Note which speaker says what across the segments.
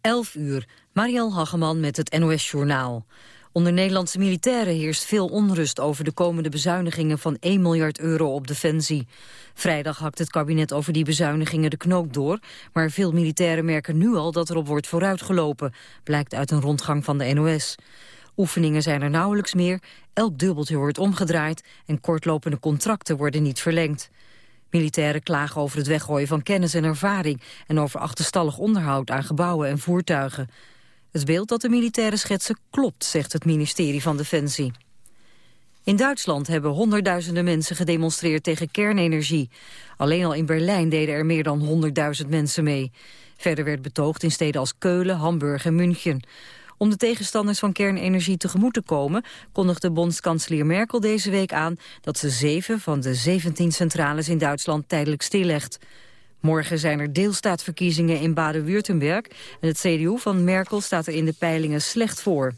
Speaker 1: 11 uur, Mariel Hageman met het NOS-journaal. Onder Nederlandse militairen heerst veel onrust over de komende bezuinigingen van 1 miljard euro op defensie. Vrijdag hakt het kabinet over die bezuinigingen de knoop door, maar veel militairen merken nu al dat erop wordt vooruitgelopen, blijkt uit een rondgang van de NOS. Oefeningen zijn er nauwelijks meer, elk dubbeltje wordt omgedraaid en kortlopende contracten worden niet verlengd. Militairen klagen over het weggooien van kennis en ervaring... en over achterstallig onderhoud aan gebouwen en voertuigen. Het beeld dat de militairen schetsen klopt, zegt het ministerie van Defensie. In Duitsland hebben honderdduizenden mensen gedemonstreerd tegen kernenergie. Alleen al in Berlijn deden er meer dan 100.000 mensen mee. Verder werd betoogd in steden als Keulen, Hamburg en München. Om de tegenstanders van kernenergie tegemoet te komen... kondigde bondskanselier Merkel deze week aan... dat ze zeven van de 17 centrales in Duitsland tijdelijk stillegt. Morgen zijn er deelstaatverkiezingen in Baden-Württemberg... en het CDU van Merkel staat er in de peilingen slecht voor.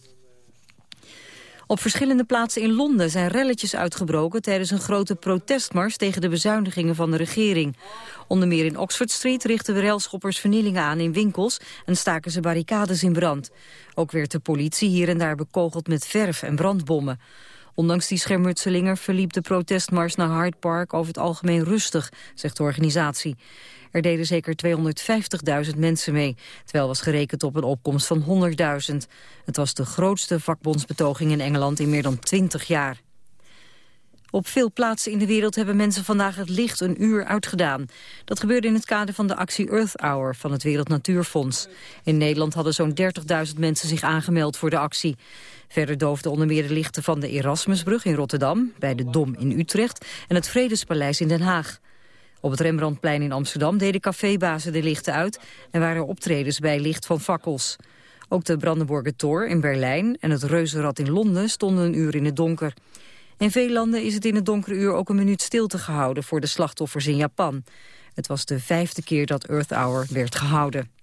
Speaker 1: Op verschillende plaatsen in Londen zijn relletjes uitgebroken... tijdens een grote protestmars tegen de bezuinigingen van de regering. Onder meer in Oxford Street richten railschoppers vernielingen aan in winkels... en staken ze barricades in brand. Ook werd de politie hier en daar bekogeld met verf en brandbommen. Ondanks die schermutselingen verliep de protestmars naar Hyde Park over het algemeen rustig, zegt de organisatie. Er deden zeker 250.000 mensen mee, terwijl was gerekend op een opkomst van 100.000. Het was de grootste vakbondsbetoging in Engeland in meer dan 20 jaar. Op veel plaatsen in de wereld hebben mensen vandaag het licht een uur uitgedaan. Dat gebeurde in het kader van de actie Earth Hour van het Wereld Natuurfonds. In Nederland hadden zo'n 30.000 mensen zich aangemeld voor de actie. Verder doofden onder meer de lichten van de Erasmusbrug in Rotterdam... bij de Dom in Utrecht en het Vredespaleis in Den Haag. Op het Rembrandtplein in Amsterdam deden cafébazen de lichten uit... en waren optredens bij licht van fakkels. Ook de Brandenburger Tor in Berlijn en het Reuzenrad in Londen stonden een uur in het donker. In veel landen is het in het donkere uur ook een minuut stilte gehouden voor de slachtoffers in Japan. Het was de vijfde keer dat Earth Hour werd gehouden.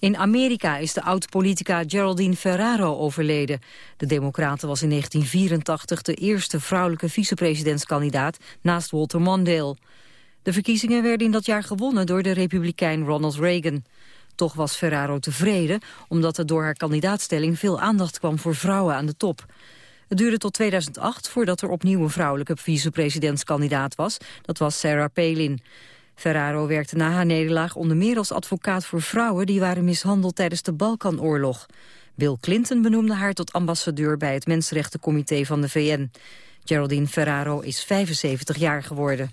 Speaker 1: In Amerika is de oud-politica Geraldine Ferraro overleden. De Democraten was in 1984 de eerste vrouwelijke vicepresidentskandidaat naast Walter Mondale. De verkiezingen werden in dat jaar gewonnen door de republikein Ronald Reagan. Toch was Ferraro tevreden, omdat er door haar kandidaatstelling veel aandacht kwam voor vrouwen aan de top. Het duurde tot 2008 voordat er opnieuw een vrouwelijke vicepresidentskandidaat was. Dat was Sarah Palin. Ferraro werkte na haar nederlaag onder meer als advocaat voor vrouwen... die waren mishandeld tijdens de Balkanoorlog. Bill Clinton benoemde haar tot ambassadeur bij het Mensenrechtencomité van de VN. Geraldine Ferraro is 75 jaar geworden.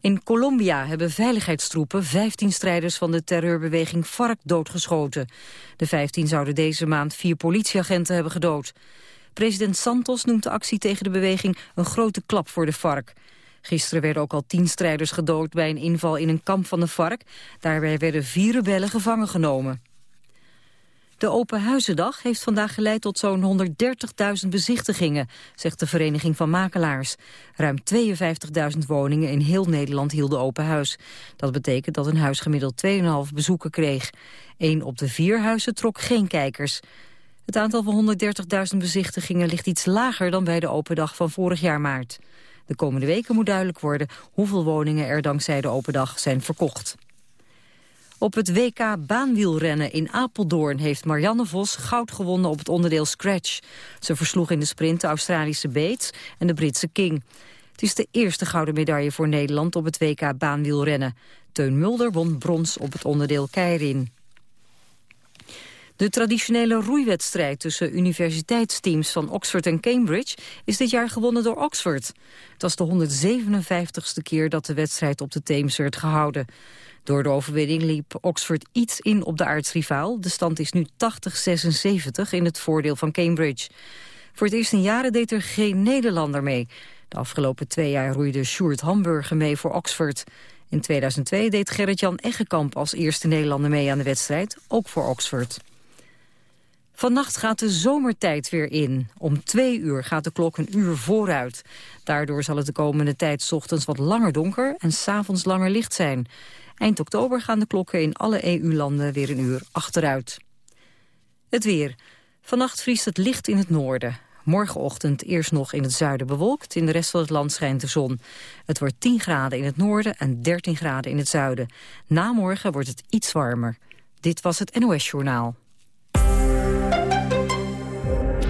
Speaker 1: In Colombia hebben veiligheidstroepen 15 strijders van de terreurbeweging FARC doodgeschoten. De 15 zouden deze maand vier politieagenten hebben gedood. President Santos noemt de actie tegen de beweging een grote klap voor de FARC. Gisteren werden ook al tien strijders gedood bij een inval in een kamp van de FARC. Daarbij werden vier rebellen gevangen genomen. De Open Huizendag heeft vandaag geleid tot zo'n 130.000 bezichtigingen, zegt de Vereniging van Makelaars. Ruim 52.000 woningen in heel Nederland hielden open huis. Dat betekent dat een huis gemiddeld 2,5 bezoeken kreeg. Eén op de vier huizen trok geen kijkers. Het aantal van 130.000 bezichtigingen ligt iets lager dan bij de open dag van vorig jaar maart. De komende weken moet duidelijk worden hoeveel woningen er dankzij de open dag zijn verkocht. Op het WK baanwielrennen in Apeldoorn heeft Marianne Vos goud gewonnen op het onderdeel Scratch. Ze versloeg in de sprint de Australische Bates en de Britse King. Het is de eerste gouden medaille voor Nederland op het WK baanwielrennen. Teun Mulder won brons op het onderdeel Keirin. De traditionele roeiwedstrijd tussen universiteitsteams van Oxford en Cambridge is dit jaar gewonnen door Oxford. Het was de 157ste keer dat de wedstrijd op de Theems werd gehouden. Door de overwinning liep Oxford iets in op de aardsrivaal. De stand is nu 80-76 in het voordeel van Cambridge. Voor het eerst in jaren deed er geen Nederlander mee. De afgelopen twee jaar roeide Sjoerd Hamburger mee voor Oxford. In 2002 deed Gerrit-Jan Eggekamp als eerste Nederlander mee aan de wedstrijd, ook voor Oxford. Vannacht gaat de zomertijd weer in. Om twee uur gaat de klok een uur vooruit. Daardoor zal het de komende tijd ochtends wat langer donker en s'avonds langer licht zijn. Eind oktober gaan de klokken in alle EU-landen weer een uur achteruit. Het weer. Vannacht vriest het licht in het noorden. Morgenochtend eerst nog in het zuiden bewolkt. In de rest van het land schijnt de zon. Het wordt 10 graden in het noorden en 13 graden in het zuiden. Na morgen wordt het iets warmer. Dit was het NOS Journaal.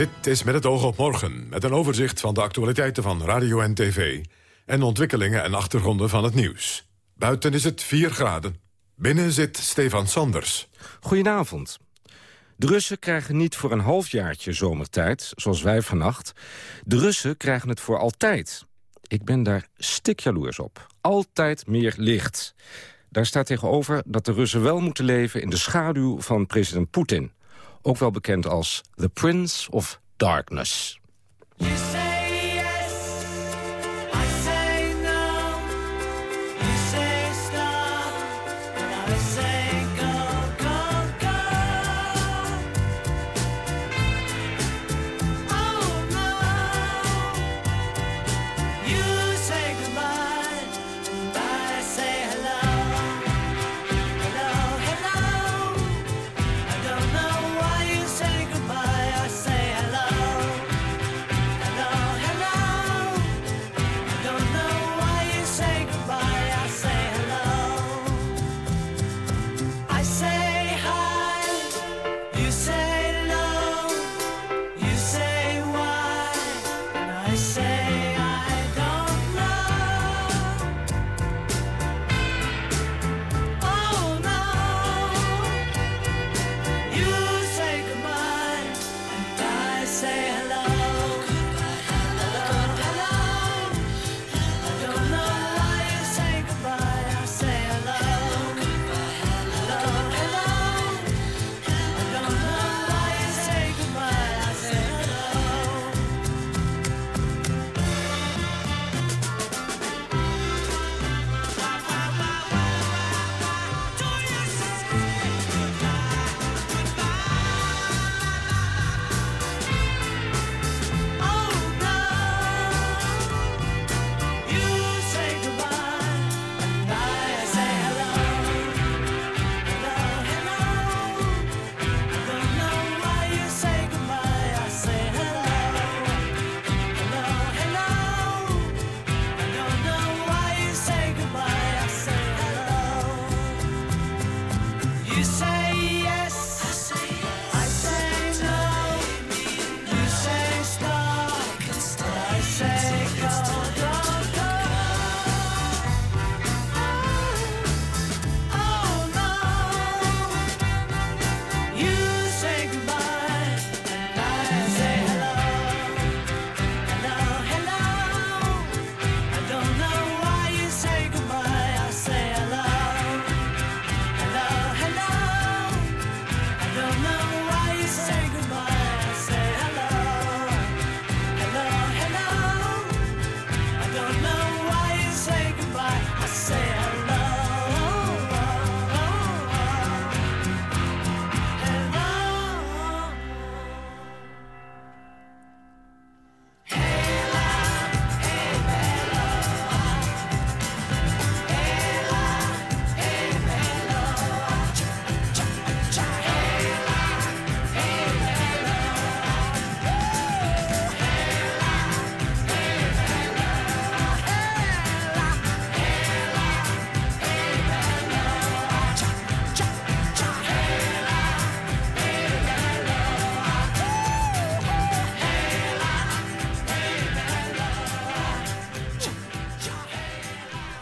Speaker 2: Dit is met het oog op morgen, met een overzicht van de actualiteiten van radio en tv... en ontwikkelingen en achtergronden van het nieuws. Buiten is het 4 graden. Binnen zit Stefan Sanders.
Speaker 3: Goedenavond. De Russen krijgen niet voor een halfjaartje zomertijd, zoals wij vannacht. De Russen krijgen het voor altijd. Ik ben daar stikjaloers op. Altijd meer licht. Daar staat tegenover dat de Russen wel moeten leven in de schaduw van president Poetin ook wel bekend als The Prince of Darkness.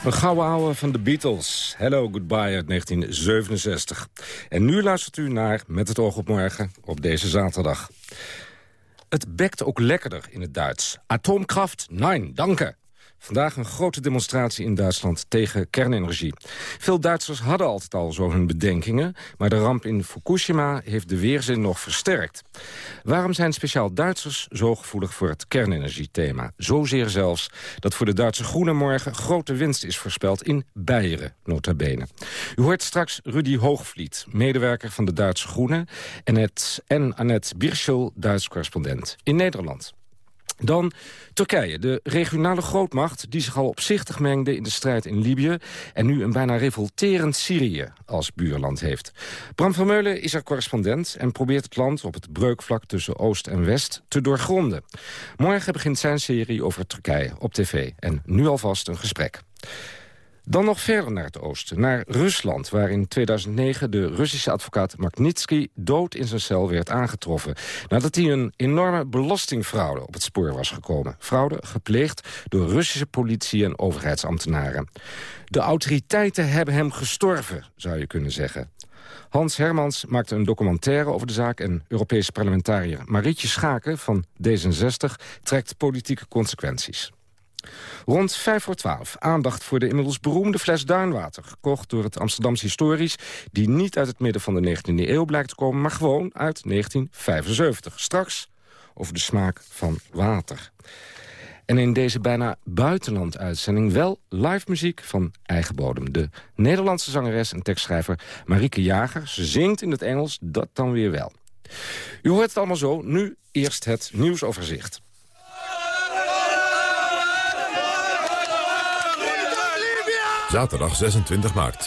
Speaker 3: Een gouden ouwe van de Beatles. Hello, Goodbye uit 1967. En nu luistert u naar Met het oog op morgen op deze zaterdag.
Speaker 4: Het bekt ook lekkerder in het Duits. Atomkraft, nein, danke. Vandaag een grote demonstratie in Duitsland tegen kernenergie. Veel Duitsers hadden altijd al zo hun bedenkingen... maar de ramp in Fukushima heeft de weerzin nog versterkt. Waarom zijn speciaal Duitsers zo gevoelig voor het kernenergiethema? Zozeer zelfs dat voor de Duitse Groene morgen grote winst is voorspeld in Beieren, nota bene. U hoort straks Rudy Hoogvliet, medewerker van de Duitse Groene... en, het, en Annette Birschel, Duits correspondent in Nederland. Dan Turkije, de regionale grootmacht die zich al opzichtig mengde in de strijd in Libië... en nu een bijna revolterend Syrië als buurland heeft. Bram van Meulen is er correspondent en probeert het land op het breukvlak tussen Oost en West te doorgronden. Morgen begint zijn serie over Turkije op tv en nu alvast een gesprek. Dan nog verder naar het oosten, naar Rusland... waar in 2009 de Russische advocaat Magnitsky dood in zijn cel werd aangetroffen... nadat hij een enorme belastingfraude op het spoor was gekomen. Fraude gepleegd door Russische politie en overheidsambtenaren. De autoriteiten hebben hem gestorven, zou je kunnen zeggen. Hans Hermans maakte een documentaire over de zaak... en Europese parlementariër Marietje Schaken van D66 trekt politieke consequenties. Rond 5 voor 12 aandacht voor de inmiddels beroemde fles Duinwater... gekocht door het Amsterdamse Historisch... die niet uit het midden van de 19e eeuw blijkt te komen... maar gewoon uit 1975. Straks over de smaak van water. En in deze bijna buitenland-uitzending wel live muziek van eigen bodem. De Nederlandse zangeres en tekstschrijver Marieke Jager. Ze zingt in het Engels, dat dan weer wel. U hoort het allemaal zo, nu eerst het nieuwsoverzicht.
Speaker 2: Zaterdag 26 maart.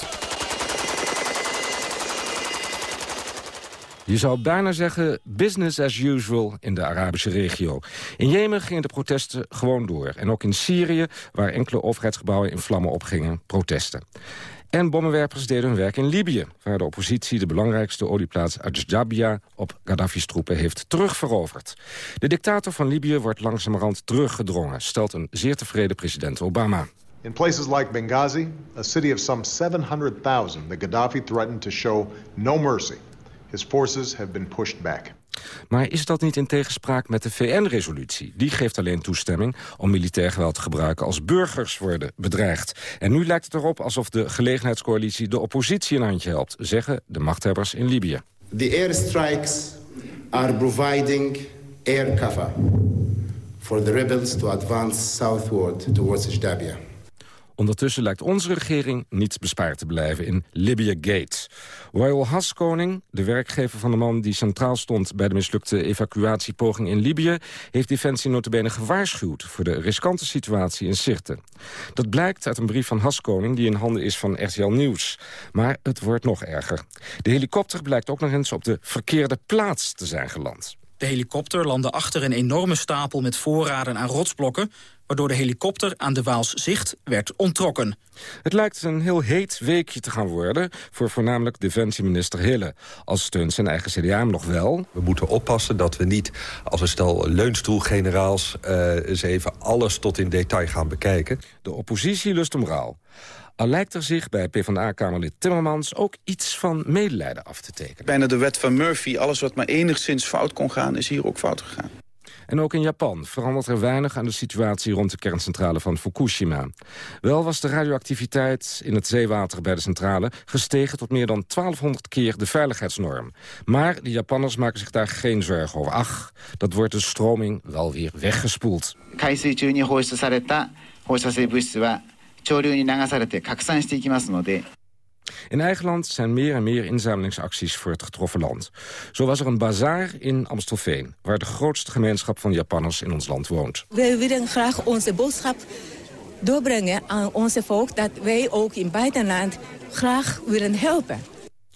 Speaker 4: Je zou bijna zeggen business as usual in de Arabische regio. In Jemen gingen de protesten gewoon door. En ook in Syrië, waar enkele overheidsgebouwen in vlammen opgingen, protesten. En bommenwerpers deden hun werk in Libië... waar de oppositie de belangrijkste olieplaats Ajjabia op Gaddafi's troepen heeft terugveroverd. De dictator van Libië wordt langzamerhand teruggedrongen... stelt een zeer tevreden president Obama.
Speaker 5: In places like Benghazi, a city of some 700,000, the Gaddafi threatened to show no mercy. His forces have been pushed back.
Speaker 4: Maar is dat niet in tegenspraak met de VN-resolutie? Die geeft alleen toestemming om militair geweld te gebruiken als burgers worden bedreigd. En nu lijkt het erop alsof de gelegenheidscoalitie de oppositie een handje helpt, zeggen de machthebbers in Libië.
Speaker 6: The airstrikes are providing air cover for the rebels to advance southward towards Jdabia.
Speaker 4: Ondertussen lijkt onze regering niet bespaard te blijven in Libya Gate. Royal Haskoning, de werkgever van de man die centraal stond... bij de mislukte evacuatiepoging in Libië... heeft Defensie notabene gewaarschuwd voor de riskante situatie in Sirte. Dat blijkt uit een brief van Haskoning die in handen is van RTL Nieuws. Maar het wordt nog erger. De helikopter blijkt ook nog eens op de verkeerde plaats te zijn geland.
Speaker 7: De helikopter landde achter een enorme stapel met voorraden aan rotsblokken waardoor de helikopter aan de Waals zicht werd onttrokken.
Speaker 4: Het lijkt een heel heet weekje te gaan worden voor voornamelijk defensieminister Hille. Als steunt zijn eigen CDA hem nog wel.
Speaker 8: We moeten oppassen dat we niet als een stel leunstoelgeneraals... Uh, eens even alles tot in detail gaan bekijken.
Speaker 4: De oppositie lust om rouw. Al lijkt er zich bij PvdA-kamerlid Timmermans ook iets van medelijden af te tekenen.
Speaker 9: Bijna de wet van Murphy, alles wat maar enigszins fout kon gaan, is hier ook fout gegaan.
Speaker 4: En ook in Japan verandert er weinig aan de situatie rond de kerncentrale van Fukushima. Wel was de radioactiviteit in het zeewater bij de centrale gestegen tot meer dan 1200 keer de veiligheidsnorm. Maar de Japanners maken zich daar geen zorgen over. Ach, dat wordt de stroming wel weer weggespoeld. 潮流に流されて拡散していきますので in eigen land zijn meer en meer inzamelingsacties voor het getroffen land. Zo was er een bazaar in Amstelveen... waar de grootste gemeenschap van Japanners in ons land woont.
Speaker 10: We willen graag onze boodschap doorbrengen aan onze volk... dat wij ook in buitenland graag willen helpen.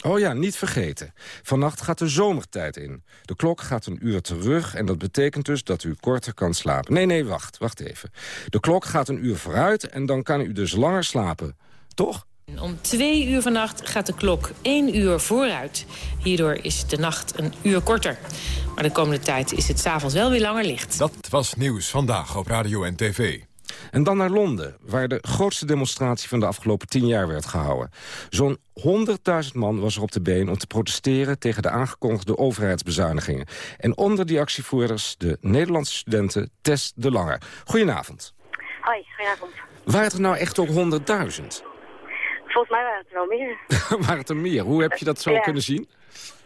Speaker 4: Oh ja, niet vergeten. Vannacht gaat de zomertijd in. De klok gaat een uur terug en dat betekent dus dat u korter kan slapen. Nee, nee, wacht, wacht even. De klok gaat een uur vooruit en dan kan u dus langer slapen. Toch?
Speaker 11: Om twee uur vannacht gaat de klok één uur vooruit. Hierdoor is de nacht een uur korter. Maar de komende tijd is het s'avonds wel weer langer licht.
Speaker 2: Dat was Nieuws Vandaag op Radio en TV.
Speaker 4: En dan naar Londen, waar de grootste demonstratie van de afgelopen tien jaar werd gehouden. Zo'n 100.000 man was er op de been om te protesteren tegen de aangekondigde overheidsbezuinigingen. En onder die actievoerders de Nederlandse studenten Tess de Lange. Goedenavond.
Speaker 12: Hoi, goedenavond.
Speaker 4: Waren het er nou echt ook 100.000?
Speaker 12: Volgens mij waren het er wel meer.
Speaker 4: waren het er meer? Hoe heb je dat zo
Speaker 12: Ja.
Speaker 4: kunnen zien?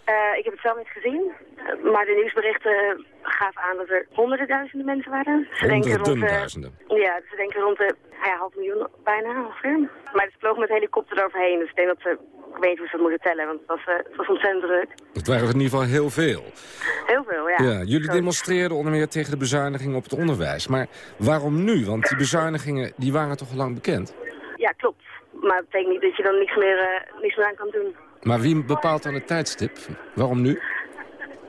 Speaker 12: Eh, ik heb het zelf niet gezien, maar de nieuwsberichten gaven aan dat er honderden duizenden mensen waren. Ze denken rond
Speaker 4: Honderden
Speaker 12: de,
Speaker 4: duizenden.
Speaker 12: Ja, ze denken rond de nou ja, half miljoen bijna ongeveer. Maar het vloog met helikopter eroverheen, dus ik denk dat ze, ik weet niet hoe ze dat moeten tellen, want het was, eh, het was ontzettend druk.
Speaker 4: Het waren er in ieder geval heel veel.
Speaker 12: Heel veel, ja.
Speaker 4: Ja, jullie demonstreerden onder meer tegen de bezuinigingen op het onderwijs. Maar waarom nu? Want die bezuinigingen die waren toch al lang bekend?
Speaker 12: Ja, klopt. Maar dat betekent niet dat je dan niks meer, eh, niks meer aan kan doen.
Speaker 4: Maar wie bepaalt dan het tijdstip? Waarom nu?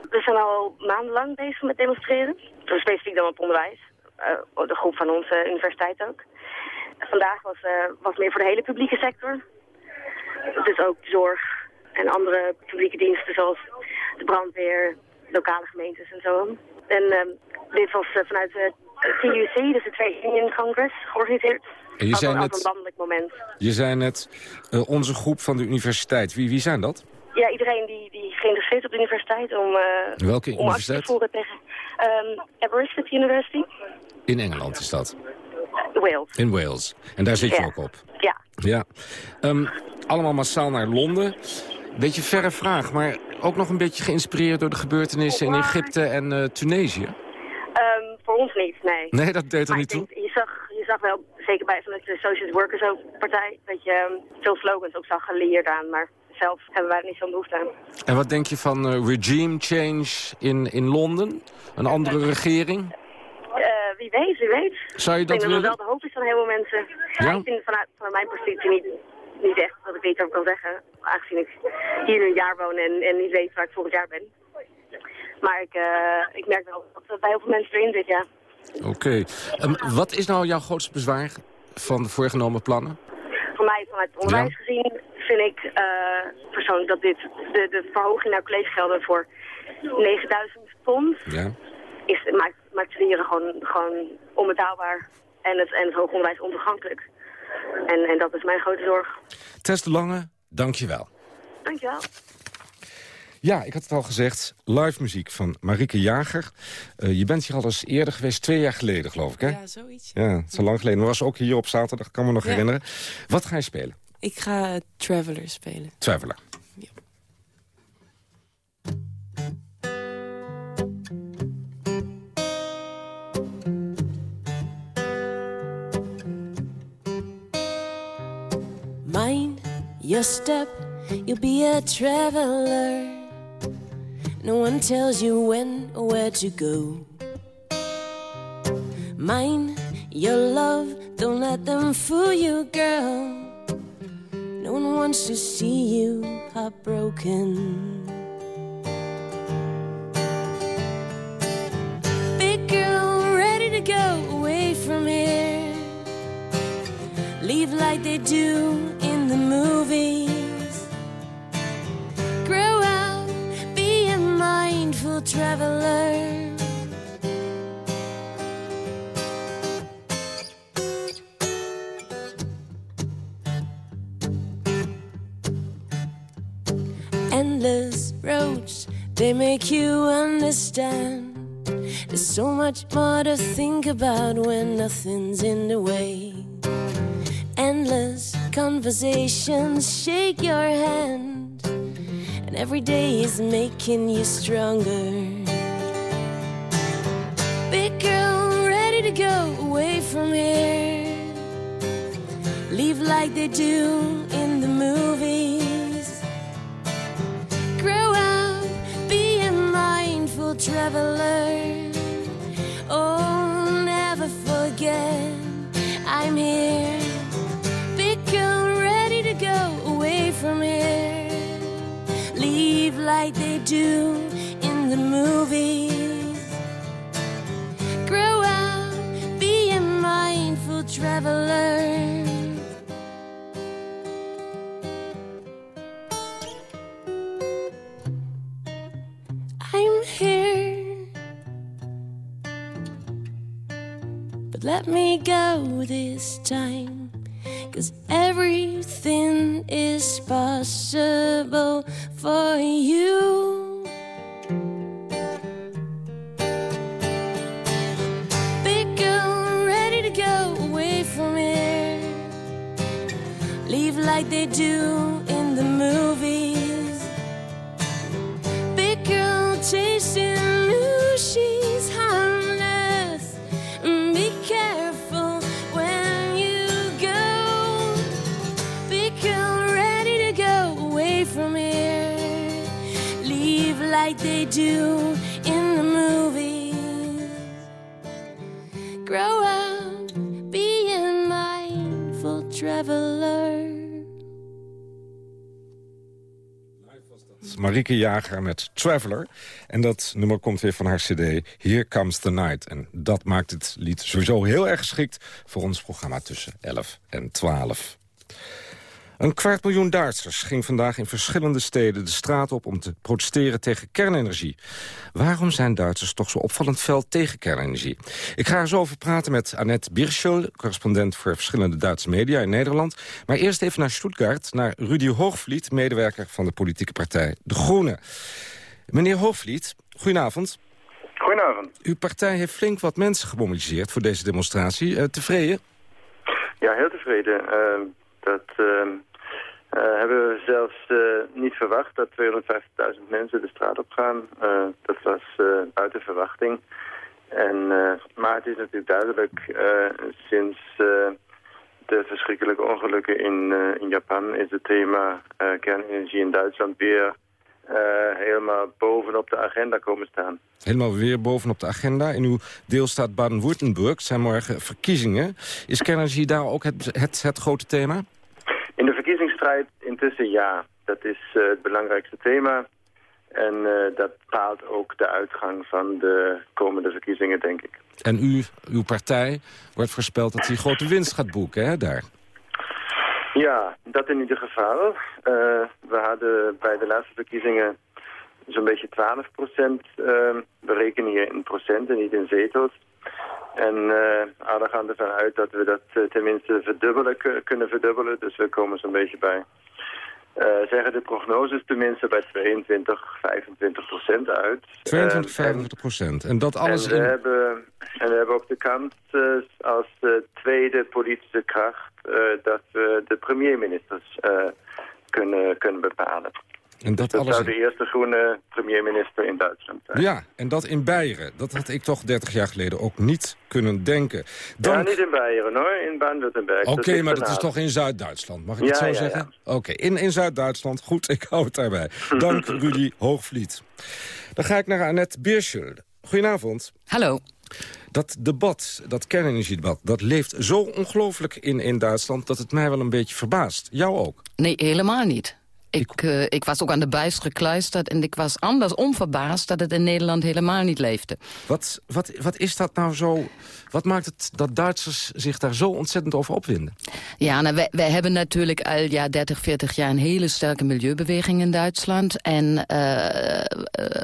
Speaker 12: We zijn al maandenlang bezig met demonstreren. Specifiek dan op onderwijs. Eh, de groep van onze universiteit ook. Vandaag was, eh, was meer voor de hele publieke sector. Dus ook zorg en andere publieke diensten zoals de brandweer, lokale gemeentes en zo. En ehm, dit was vanuit de TUC, dus de Trade Union Congress, georganiseerd.
Speaker 4: En je
Speaker 12: als
Speaker 4: net-
Speaker 12: een landelijk moment.
Speaker 4: Je zei net, eh, onze groep van de universiteit. Wie, wie zijn dat?
Speaker 12: Ja, iedereen die, die geïnteresseerd op de universiteit om, eh
Speaker 4: Welke
Speaker 12: om actie te
Speaker 4: universiteit?
Speaker 12: voeren tegen ehm Aberystwyth University,
Speaker 4: In Engeland is dat.
Speaker 12: Wales.
Speaker 4: In Wales. En daar zit je ook op.
Speaker 12: Ja.
Speaker 4: Ja. Ehm, allemaal massaal naar Londen. Beetje verre vraag, maar ook nog een beetje geïnspireerd door de gebeurtenissen in Egypte en eh, Tunesië.
Speaker 12: Ehm, voor ons niet, nee.
Speaker 4: Nee, dat deed er
Speaker 12: Maar
Speaker 4: niet toe.
Speaker 12: Denk, zag, wel, zeker bij vanuit de Socialist Workers partij, dat je ehm, veel slogans ook zag geleerd aan, maar zelf hebben wij er niet zo'n behoefte aan.
Speaker 4: En wat denk je van eh, regime change in, in Londen? Een andere regering?
Speaker 12: Eh, wie weet, wie weet.
Speaker 4: Zou je
Speaker 12: ik
Speaker 4: dat
Speaker 12: denk dat
Speaker 4: willen?
Speaker 12: het wel de hoop is van heel veel mensen.
Speaker 4: Ja?
Speaker 12: Ik vind vanuit, vanuit mijn positie niet, niet echt dat ik iets over kan zeggen. Aangezien ik hier een jaar woon en, en niet weet waar ik volgend jaar ben. Maar ik, eh, ik merk wel dat bij heel veel mensen erin zit, ja.
Speaker 4: Oké. Ehm, wat is nou jouw grootste bezwaar van de voorgenomen plannen?
Speaker 12: Voor mij, vanuit het onderwijs gezien, vind ik eh, persoonlijk dat dit, de, de verhoging naar collegegelden voor 9000 pond,
Speaker 4: Ja.
Speaker 12: is, maakt, maakt studeren gewoon, gewoon onbetaalbaar en het, en het hoger onderwijs ontoegankelijk. En, en dat is mijn grote zorg.
Speaker 4: Tess de Lange, dank je wel.
Speaker 12: Dankjewel.
Speaker 4: Ja, ik had het al gezegd. Live muziek van Marieke Jager. Eh, je bent hier al eens eerder geweest, twee jaar geleden geloof ik, hè?
Speaker 13: Ja, zoiets.
Speaker 4: Ja, het is al lang geleden. Maar was ook hier op zaterdag, kan me nog
Speaker 13: Ja.
Speaker 4: herinneren. Wat ga je spelen?
Speaker 13: Ik ga Traveler spelen.
Speaker 4: Traveler.
Speaker 14: Mind your step, you'll be a traveler. No one tells you when or where to go. Mind your love, don't let them fool you, girl. No one wants to see you heartbroken. Big girl, ready to go away from here. Leave like they do in the movies. Traveler. Endless roads, they make you understand. There's so much more to think about when nothing's in the way. Endless conversations shake your hand, and every day is making you stronger. Big girl, ready to go away from here. Leave like they do in the movies. Grow up, be a mindful traveler. Oh, never forget I'm here. Big girl, ready to go away from here. Like they do in the movies. Grow up, be a mindful traveler. I'm here. But let me go this time. Cause everything is possible for you. Big girl, ready to go away from here. Leave like they do
Speaker 4: Marieke Jager met Traveler. En dat nummer komt weer van haar cd Here Comes the Night. En dat maakt het lied sowieso heel erg geschikt... voor ons programma tussen 11 en 12. Een kwart miljoen Duitsers ging vandaag in verschillende steden de straat op... om te protesteren tegen kernenergie. Waarom zijn Duitsers toch zo opvallend fel tegen kernenergie? Ik ga er zo over praten met Annette Birschel... correspondent voor verschillende Duitse media in Nederland. Maar eerst even naar Stuttgart, naar Rudy Hoogvliet... medewerker van de politieke partij De Groene. Meneer Hoogvliet, goedenavond.
Speaker 15: Goedenavond.
Speaker 4: Uw partij heeft flink wat mensen gemobiliseerd voor deze demonstratie. Eh, tevreden?
Speaker 15: Ja, heel tevreden. Eh, dat eh, hebben we zelfs eh, niet verwacht, dat 250.000 mensen de straat op gaan. Eh, dat was eh, buiten verwachting. En, eh, maar het is natuurlijk duidelijk, eh, sinds eh, de verschrikkelijke ongelukken in, eh, in Japan... is het thema eh, kernenergie in Duitsland weer eh, helemaal bovenop de agenda komen staan.
Speaker 4: Helemaal weer bovenop de agenda. In uw deelstaat Baden-Württemberg zijn morgen verkiezingen. Is kernenergie daar ook het, het, het grote thema?
Speaker 15: Verkiezingsstrijd intussen ja. Dat is eh, het belangrijkste thema. En eh, dat bepaalt ook de uitgang van de komende verkiezingen, denk ik.
Speaker 4: En u, uw partij, wordt voorspeld dat hij grote winst gaat boeken, hè, daar?
Speaker 15: Ja, dat in ieder geval. Eh, we hadden bij de laatste verkiezingen zo'n beetje 12 procent. we rekenen hier in procenten, niet in zetels. En uh, alle gaan ervan uit dat we dat eh, tenminste verdubbelen, kunnen verdubbelen. Dus we komen zo'n beetje bij, eh, zeggen de prognoses tenminste, bij 22, 25 procent uit.
Speaker 4: 22,
Speaker 15: Eh,
Speaker 4: 25 procent. En dat alles
Speaker 15: en we,
Speaker 4: in...
Speaker 15: hebben, en we hebben ook de kans als tweede politische kracht dat we de premierministers kunnen, kunnen bepalen.
Speaker 4: En dat,
Speaker 15: Dat
Speaker 4: alles
Speaker 15: zou de eerste groene premierminister in Duitsland zijn.
Speaker 4: Ja, en dat in Beieren. Dat had ik toch 30 jaar geleden ook niet kunnen denken.
Speaker 15: Ja, niet in Beieren hoor, in Baden-Württemberg.
Speaker 4: Oké, maar dat is toch in Zuid-Duitsland, mag ik
Speaker 15: Ja,
Speaker 4: het zo
Speaker 15: ja,
Speaker 4: zeggen? Oké, in, in Zuid-Duitsland. Goed, ik hou het daarbij. Dank, Rudy Hoogvliet. Dan ga ik naar Annette Birschel. Goedenavond.
Speaker 16: Hallo.
Speaker 4: Dat debat, dat kernenergiedebat, dat leeft zo ongelooflijk in, in Duitsland... dat het mij wel een beetje verbaast. Jou ook?
Speaker 16: Nee, helemaal niet. Ik, eh, ik was ook aan de buis gekluisterd en ik was anders onverbaasd dat het in Nederland helemaal niet leefde.
Speaker 4: Wat, wat, wat is dat nou zo... Wat maakt het dat Duitsers zich daar zo ontzettend over opwinden?
Speaker 16: Ja, nou, wij, wij hebben natuurlijk al ja, 30, 40 jaar een hele sterke milieubeweging in Duitsland. En eh,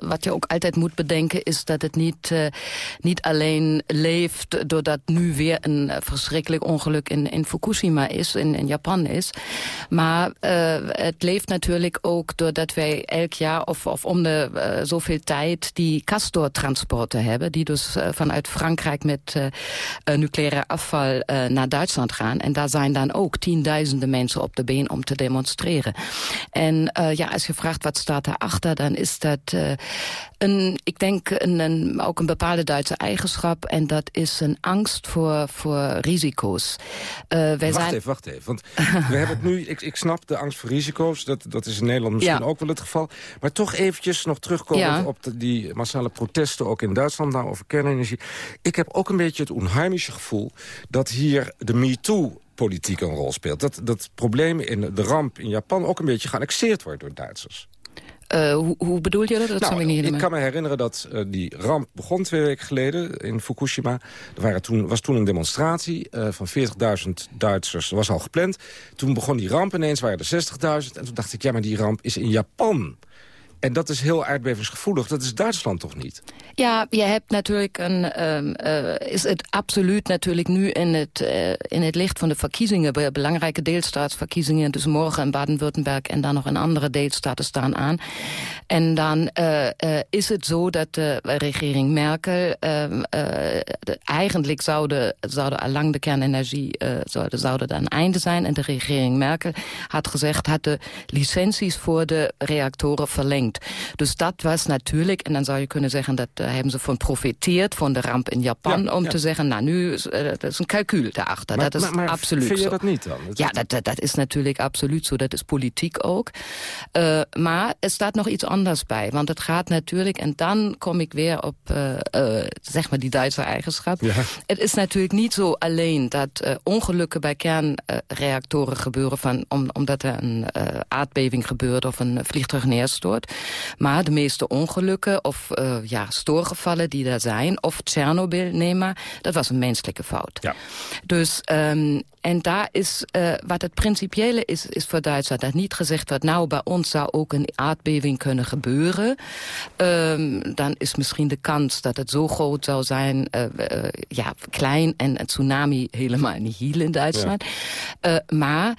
Speaker 16: wat je ook altijd moet bedenken is dat het niet, eh, niet alleen leeft... doordat nu weer een verschrikkelijk ongeluk in, in Fukushima is, in, in Japan is. Maar het leeft natuurlijk ook doordat wij elk jaar of, of om de zoveel tijd... die Castor-transporten hebben, die dus vanuit Frankrijk met nucleaire afval eh, naar Duitsland gaan. En daar zijn dan ook tienduizenden mensen op de been om te demonstreren. En eh, ja, als je vraagt wat staat daarachter, dan is dat een, ik denk een, een, ook een bepaalde Duitse eigenschap. En dat is een angst voor, voor risico's.
Speaker 4: Wij wacht zijn... even, wacht even. Want we hebben het nu, ik, ik snap de angst voor risico's. Dat, dat is in Nederland misschien ja. ook wel het geval. Maar toch eventjes nog terugkomen ja. op de, die massale protesten, ook in Duitsland, nou, over kernenergie. Ik heb ook een beetje het onheimische gevoel dat hier de MeToo politiek een rol speelt. Dat, dat probleem in de ramp in Japan ook een beetje geannexeerd wordt door Duitsers.
Speaker 16: Uh, hoe, hoe, bedoel je dat? dat
Speaker 4: nou,
Speaker 16: ik,
Speaker 4: kan me herinneren dat uh, die ramp begon twee weken geleden in Fukushima. Er waren toen, was toen een demonstratie uh, van 40.000 Duitsers. Dat was al gepland. Toen begon die ramp ineens, waren er 60.000. En toen dacht ik, ja, maar die ramp is in Japan. En dat is heel aardbevingsgevoelig. Dat is Duitsland toch niet?
Speaker 16: Ja, je hebt natuurlijk een... Um, uh, is het absoluut natuurlijk nu in het, uh, in het licht van de verkiezingen... belangrijke deelstaatsverkiezingen... dus morgen in Baden-Württemberg en dan nog in andere deelstaten staan aan. En dan uh, is het zo dat de regering Merkel... Ehm, eigenlijk zouden, zouden al lang de kernenergie zouden, zouden dan einde zijn. En de regering Merkel had gezegd... had de licenties voor de reactoren verlengd. Dus dat was natuurlijk... en dan zou je kunnen zeggen... dat daar hebben ze van profiteerd van de ramp in Japan...
Speaker 4: Ja,
Speaker 16: om
Speaker 4: ja.
Speaker 16: te zeggen, nou, nu is, uh, dat is een calcuul daarachter.
Speaker 4: Maar,
Speaker 16: dat is
Speaker 4: maar, maar
Speaker 16: absoluut
Speaker 4: vind je
Speaker 16: zo.
Speaker 4: dat niet dan? Dat
Speaker 16: ja, dat, dat, dat, is natuurlijk absoluut zo. Dat is politiek ook. Uh, maar er staat nog iets anders bij. Want het gaat natuurlijk, en dan kom ik weer op uh, zeg maar die Duitse eigenschap.
Speaker 4: Ja.
Speaker 16: Het is natuurlijk niet zo alleen dat ongelukken bij kernreactoren gebeuren... Van, om, omdat er een aardbeving gebeurt of een vliegtuig neerstort. Maar de meeste ongelukken of ja, stoorgevallen die er zijn... of Tsjernobyl, neem maar, dat was een menselijke fout.
Speaker 4: Ja.
Speaker 16: Dus, um, en daar is, uh, wat het principiële is, is voor Duitsland dat niet gezegd wordt... nou, bij ons zou ook een aardbeving kunnen gebeuren. Um, dan is misschien de kans dat het zo groot zou zijn... Uh, uh, ja, klein en een tsunami helemaal niet heel in Duitsland. Ja. maar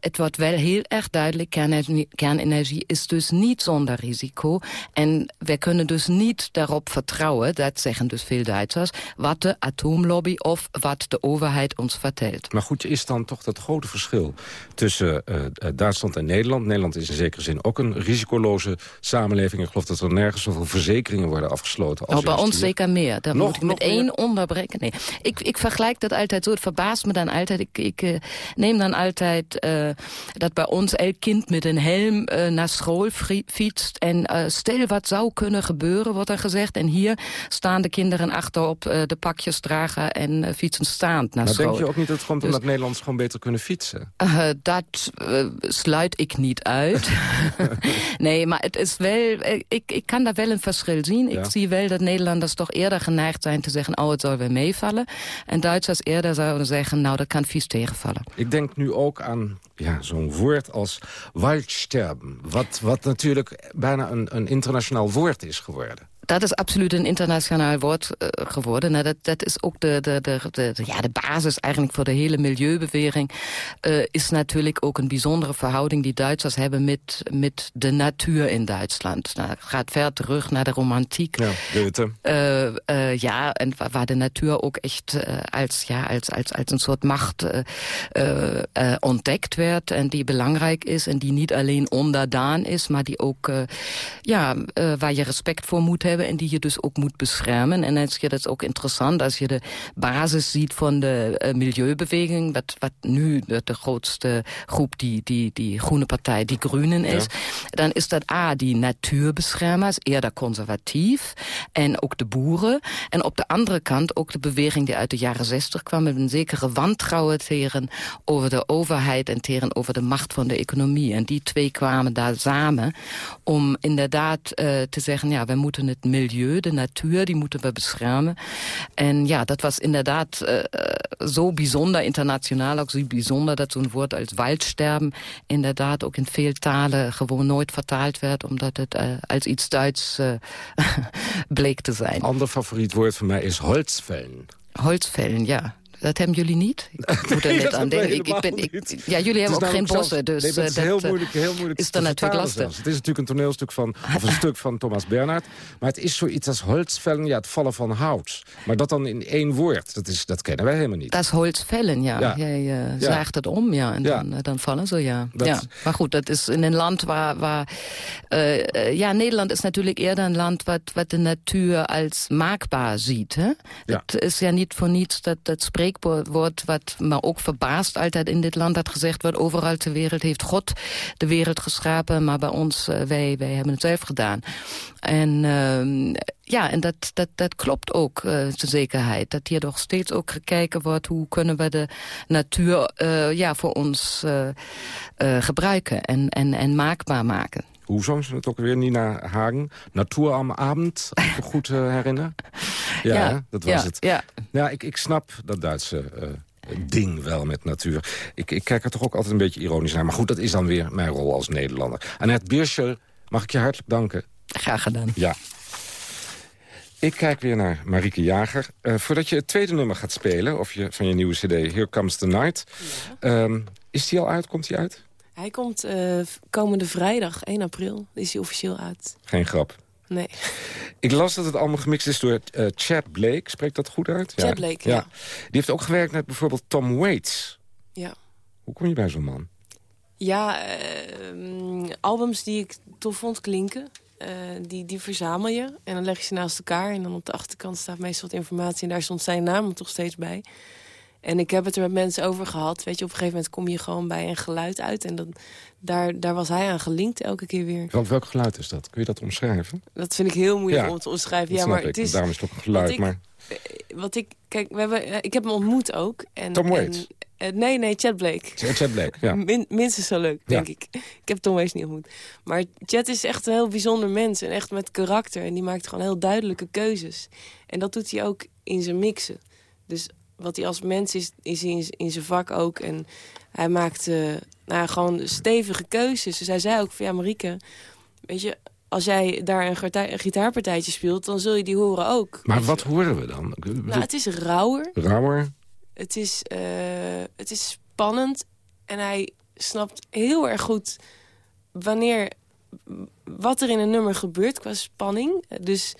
Speaker 16: het wordt wel heel erg duidelijk... Kernenergie, kernenergie is dus niet zonder risico. En we kunnen dus niet daarop vertrouwen... dat zeggen dus veel Duitsers... wat de atoomlobby of wat de overheid ons vertelt.
Speaker 4: Maar goed, is dan toch dat grote verschil tussen uh, Duitsland en Nederland? Nederland is in zekere zin ook een risicoloze samenleving. Ik geloof dat er nergens zoveel verzekeringen worden afgesloten. Als
Speaker 16: oh, bij ons
Speaker 4: hier.
Speaker 16: zeker meer. Daar
Speaker 4: nog,
Speaker 16: moet ik met één onderbreken. Nee, ik, ik vergelijk dat altijd zo. Het verbaast me dan altijd. Ik, ik uh, neem dan altijd uh, dat bij ons elk kind met een helm naar school fietst. En stel wat zou kunnen gebeuren, wordt er gezegd. En hier staan de kinderen achterop de pakjes dragen en fietsen staand naar
Speaker 4: maar
Speaker 16: school.
Speaker 4: denk je ook niet dat het komt
Speaker 16: Dus-
Speaker 4: omdat Nederlanders gewoon beter kunnen fietsen?
Speaker 16: Uh, dat uh, sluit ik niet uit. nee, maar het is wel, ik, ik kan daar wel een verschil zien.
Speaker 4: Ja.
Speaker 16: Ik zie wel dat Nederlanders toch eerder geneigd zijn te zeggen... oh, het zal weer meevallen. En Duitsers eerder zouden zeggen, nou, dat kan vies tegenvallen.
Speaker 4: Ik denk nu ook aan ja, zo'n woord als waldsterben. Wat, wat natuurlijk bijna een, een internationaal woord is geworden.
Speaker 16: Dat is absoluut een internationaal woord uh, geworden. Nou, dat, dat is ook de, de, de, de, ja, de basis eigenlijk voor de hele milieubeweging. Uh, is natuurlijk ook een bijzondere verhouding die Duitsers hebben met, met de natuur in Duitsland. Nou, het gaat ver terug naar de romantiek.
Speaker 4: Ja, Goethe.
Speaker 16: Uh, ja, en waar de natuur ook echt als, ja, als, als, als een soort macht ontdekt werd. En die belangrijk is en die niet alleen onderdaan is, maar die ook, ja, waar je respect voor moet hebben en die je dus ook moet beschermen. En als je, dat is ook interessant, als je de basis ziet van de uh, milieubeweging, wat, wat nu de, de, grootste groep, die, die, die groene partij, die Groenen is, ja. dan is dat A, die natuurbeschermers, eerder conservatief, en ook de boeren. En op de andere kant ook de beweging die uit de jaren zestig kwam, met een zekere wantrouwen tegen over de overheid en tegenover de macht van de economie. En die twee kwamen daar samen om inderdaad uh, te zeggen, ja, we moeten het milieu, de natuur, die moeten we beschermen. En ja, dat was inderdaad uh, zo bijzonder, internationaal ook zo bijzonder, dat zo'n woord als waldsterben inderdaad ook in veel talen gewoon nooit vertaald werd, omdat het uh, als iets Duits bleek te zijn.
Speaker 4: Ander favoriet woord van mij is holzvellen.
Speaker 16: Holzvellen, ja. Dat hebben jullie niet? Ik moet er net aan denken. Ik, ik ben, ik, ja, jullie hebben ook geen bossen, dus
Speaker 4: nee, het is
Speaker 16: dat
Speaker 4: heel moeilijk, heel moeilijk
Speaker 16: is dan natuurlijk lastig.
Speaker 4: Zelfs. Het is natuurlijk een toneelstuk van, of een stuk van Thomas Bernhard. Maar het is zoiets als holzvellen, ja, het vallen van hout. Maar dat dan in één woord, dat, is, dat kennen wij helemaal niet.
Speaker 16: Dat is holzvellen, ja.
Speaker 4: ja.
Speaker 16: Jij uh, zaagt het om, ja, en
Speaker 4: ja.
Speaker 16: Dan, dan vallen ze, ja.
Speaker 4: Dat...
Speaker 16: ja. Maar goed, dat is in een land waar... waar uh, ja, Nederland is natuurlijk eerder een land wat, wat de natuur als maakbaar ziet. Hè?
Speaker 4: Ja.
Speaker 16: Het is ja niet voor niets dat dat spreekwoord wat me ook verbaast altijd in dit land dat gezegd wordt... overal ter wereld heeft God de wereld geschapen... maar bij ons, uh, wij, wij hebben het zelf gedaan. En uh, ja, en dat, dat, dat klopt ook, de zekerheid. Dat hier toch steeds ook gekeken wordt... hoe kunnen we de natuur uh, ja, voor ons gebruiken en, en, en maakbaar maken.
Speaker 4: Hoe zong ze het ook weer, Nina Hagen? Natuur am Abend, als ik me goed uh, herinner. Ja, dat was
Speaker 16: ja,
Speaker 4: het.
Speaker 16: Ja,
Speaker 4: ja ik, ik snap dat Duitse uh, ding wel met natuur. Ik, ik kijk er toch ook altijd een beetje ironisch naar. Maar goed, dat is dan weer mijn rol als Nederlander. Annette Birschel, Mag ik je hartelijk danken?
Speaker 16: Graag gedaan.
Speaker 4: Ja. Ik kijk weer naar Marieke Jager. Uh, voordat je het tweede nummer gaat spelen of je, van je nieuwe cd, Here Comes the Night... Um, is die al uit? Komt die uit?
Speaker 14: Hij komt uh, komende vrijdag, 1 april, is hij officieel uit.
Speaker 4: Geen grap.
Speaker 14: Nee.
Speaker 4: Ik las dat het allemaal gemixt is door uh, Chad Blake. Spreekt dat goed uit?
Speaker 14: Chad Blake, ja.
Speaker 4: Die heeft ook gewerkt met bijvoorbeeld Tom Waits.
Speaker 14: Ja.
Speaker 4: Hoe kom je bij zo'n man?
Speaker 14: Ja, uh, albums die ik tof vond klinken. Uh, die, die verzamel je en dan leg je ze naast elkaar. En dan op de achterkant staat meestal wat informatie. En daar stond zijn naam toch steeds bij. En ik heb het er met mensen over gehad. Weet je, op een gegeven moment kom je gewoon bij een geluid uit. En dan, daar, daar was hij aan gelinkt elke keer weer.
Speaker 4: Wel, welk geluid is dat? Kun je dat omschrijven?
Speaker 14: Dat vind ik heel moeilijk om te omschrijven.
Speaker 4: Ja,
Speaker 14: maar
Speaker 4: ik.
Speaker 14: het is,
Speaker 4: Daarom is het ook een geluid.
Speaker 14: Wat ik,
Speaker 4: maar...
Speaker 14: wat ik, kijk, we hebben, ik heb hem ontmoet ook. En,
Speaker 4: Tom Waits?
Speaker 14: En, uh, nee, nee, Chad Blake.
Speaker 4: Chad Blake, ja.
Speaker 14: Min, minstens zo leuk, denk
Speaker 4: ja.
Speaker 14: ik. Ik heb Tom Waits niet ontmoet. Maar Chad is echt een heel bijzonder mens. En echt met karakter. En die maakt gewoon heel duidelijke keuzes. En dat doet hij ook in zijn mixen. Dus wat hij als mens is, is hij in, in zijn vak ook. En hij maakt uh, nou, gewoon stevige keuzes. Dus hij zei ook van ja, Marieke, weet je, als jij daar een, een gitaarpartijtje speelt, dan zul je die horen ook.
Speaker 4: Maar wat horen we dan?
Speaker 14: Nou, het is rauwer.
Speaker 4: Rauwer.
Speaker 14: Het is, uh, het is spannend. En hij snapt heel erg goed wanneer wat er in een nummer gebeurt qua spanning. Dus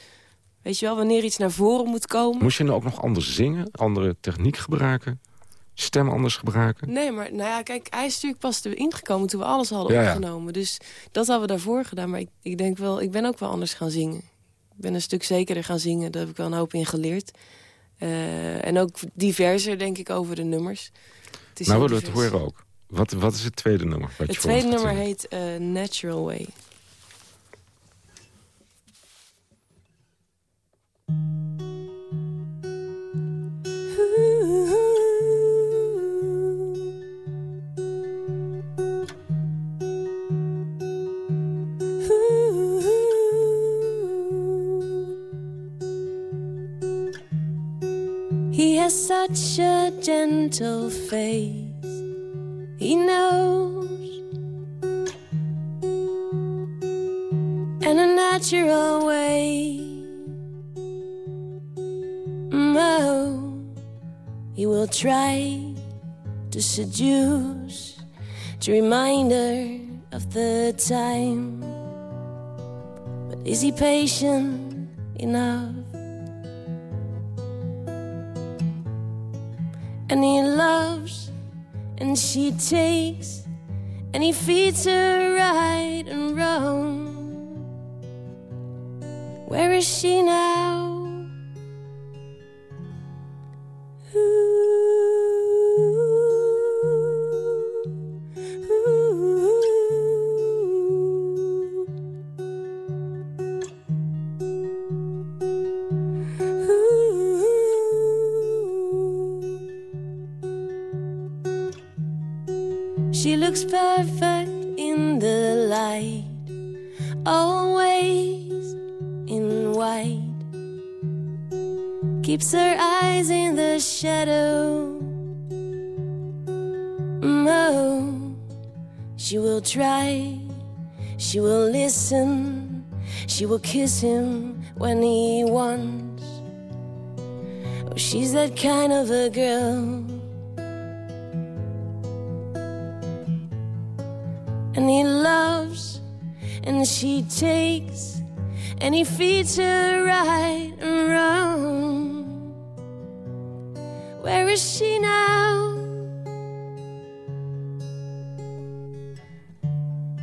Speaker 14: Weet je wel, wanneer iets naar voren moet komen.
Speaker 4: Moest je nou ook nog anders zingen? Andere techniek gebruiken? Stem anders gebruiken?
Speaker 14: Nee, maar nou ja, kijk, hij is natuurlijk pas erin gekomen toen we alles hadden
Speaker 4: ja, ja.
Speaker 14: opgenomen. Dus dat hadden we daarvoor gedaan. Maar ik, ik denk wel, ik ben ook wel anders gaan zingen. Ik ben een stuk zekerder gaan zingen. Daar heb ik wel een hoop in geleerd. Uh, en ook diverser, denk ik, over de nummers.
Speaker 4: Het is nou, we het horen ook. Wat, wat is het tweede nummer? Wat
Speaker 14: het tweede nummer heet uh, Natural Way. He has such a gentle face. He knows, and a natural way. Will try to seduce, to remind her of the time. But is he patient enough? And he loves, and she takes, and he feeds her right and wrong. Where is she now? She will listen, she will kiss him when he wants. Oh, she's that kind of a girl. And he loves, and she takes, and he feeds her right and wrong. Where is she now?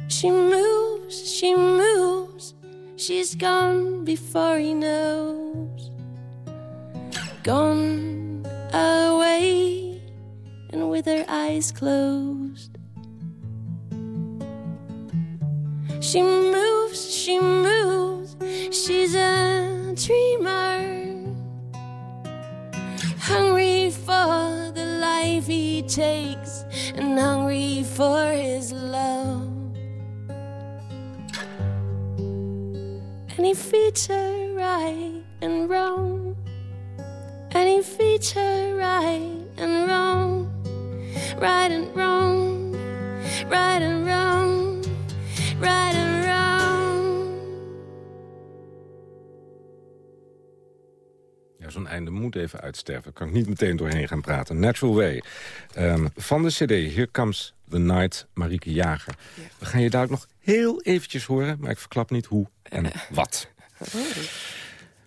Speaker 14: She moves, she moves, she's gone before he knows. Gone away, and with her eyes closed. She moves, she moves, she's a dreamer. Hungry for the life he takes, and hungry for his love. Any feature right and wrong. Any feature right and wrong. Right and wrong. Right and wrong. Right and wrong.
Speaker 4: Ja, Zo'n einde moet even uitsterven. Kan ik niet meteen doorheen gaan praten. Natural Way. Um, van de cd Here Comes the Night, Marike Jager. We gaan je daar ook nog heel eventjes horen, maar ik verklap niet hoe en wat.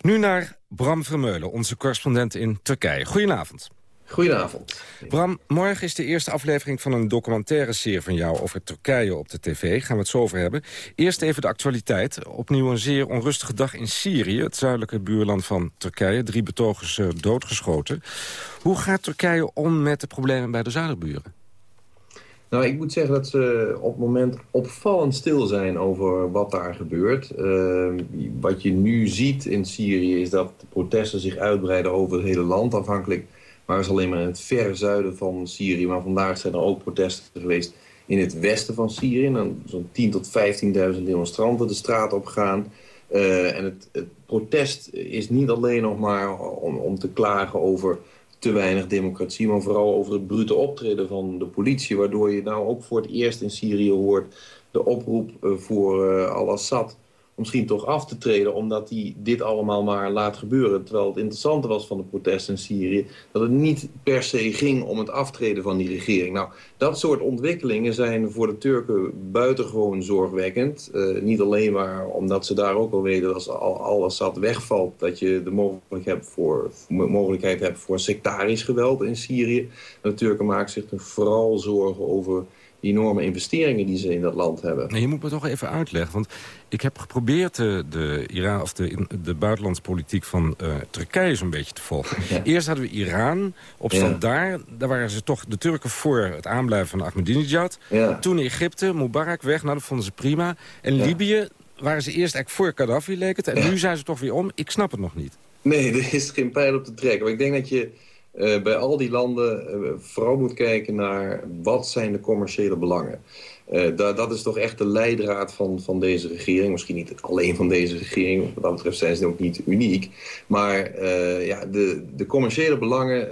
Speaker 4: Nu naar Bram Vermeulen, onze correspondent in Turkije. Goedenavond.
Speaker 17: Goedenavond.
Speaker 4: Bram, morgen is de eerste aflevering van een documentaire serie van jou over Turkije op de tv. Gaan we het zo over hebben. Eerst even de actualiteit. Opnieuw een zeer onrustige dag in Syrië, het zuidelijke buurland van Turkije. Drie betogers uh, doodgeschoten. Hoe gaat Turkije om met de problemen bij de zuiderburen?
Speaker 17: Nou, ik moet zeggen dat ze op het moment opvallend stil zijn over wat daar gebeurt. Uh, wat je nu ziet in Syrië is dat de protesten zich uitbreiden over het hele land. Afhankelijk waren ze alleen maar in het verre zuiden van Syrië. Maar vandaag zijn er ook protesten geweest in het westen van Syrië. Dan zo'n 10.000 tot 15.000 demonstranten de straat op gaan. Uh, en het, het, protest is niet alleen nog maar om, om te klagen over te weinig democratie... maar vooral over het brute optreden van de politie... waardoor je nou ook voor het eerst in Syrië hoort... de oproep uh, voor uh, al-Assad misschien toch af te treden... omdat hij dit allemaal maar laat gebeuren. Terwijl het interessante was van de protesten in Syrië... dat het niet per se ging om het aftreden van die regering. Nou, dat soort ontwikkelingen zijn voor de Turken buitengewoon zorgwekkend. Uh, niet alleen maar omdat ze daar ook al weten... dat als al-Assad wegvalt... dat je de mogelijkheid hebt, voor, mogelijkheid hebt voor sectarisch geweld in Syrië. De Turken maken zich vooral zorgen over die enorme investeringen die ze in dat land hebben.
Speaker 4: Nee, je moet me toch even uitleggen, want ik heb geprobeerd de, de, Iran, of de, de buitenlandspolitiek van uh, Turkije zo'n beetje te volgen. Ja. Eerst hadden we Iran, opstand ja. daar. Daar waren ze toch de Turken voor het aanblijven van Ahmadinejad. Ja. Toen Egypte, Mubarak weg, nou dat vonden ze prima. En Libië waren ze eerst eigenlijk voor Gaddafi, leek het. En nu zijn ze toch weer om. Ik snap het nog niet.
Speaker 17: Nee, er is geen pijl op te trekken. Maar ik denk dat je uh, bij al die landen uh, vooral moet kijken naar wat zijn de commerciële belangen. Uh, da dat is toch echt de leidraad van, van deze regering. Misschien niet alleen van deze regering, wat dat betreft zijn ze ook niet uniek. Maar ja, de, de commerciële belangen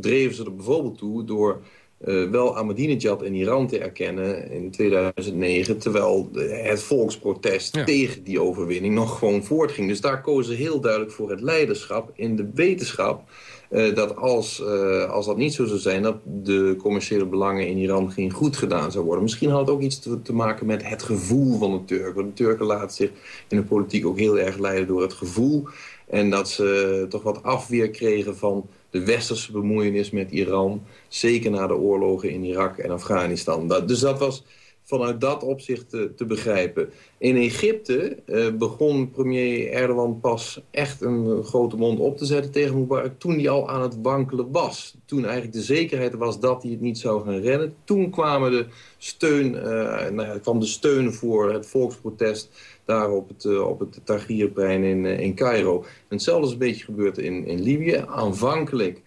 Speaker 17: dreven ze er bijvoorbeeld toe door... Uh, wel Ahmadinejad in Iran te erkennen in 2009... terwijl het volksprotest ja. tegen die overwinning nog gewoon voortging. Dus daar kozen ze heel duidelijk voor het leiderschap in de wetenschap... Uh, dat als, uh, als dat niet zo zou zijn... dat de commerciële belangen in Iran geen goed gedaan zou worden. Misschien had het ook iets te, te maken met het gevoel van de Turken. Want de Turken laten zich in de politiek ook heel erg leiden door het gevoel. En dat ze toch wat afweer kregen van de westerse bemoeienis met Iran. Zeker na de oorlogen in Irak en Afghanistan. Dat, dus dat was vanuit dat opzicht te, begrijpen. In Egypte uh, begon premier Erdogan pas echt een grote mond op te zetten tegen Mubarak... toen hij al aan het wankelen was. Toen eigenlijk de zekerheid was dat hij het niet zou gaan redden. Toen kwamen de steun, uh, nou ja, kwam de steun voor het volksprotest daar op het, uh, op het Tahrirplein in, in Cairo. En hetzelfde is een beetje gebeurd in, in Libië. Aanvankelijk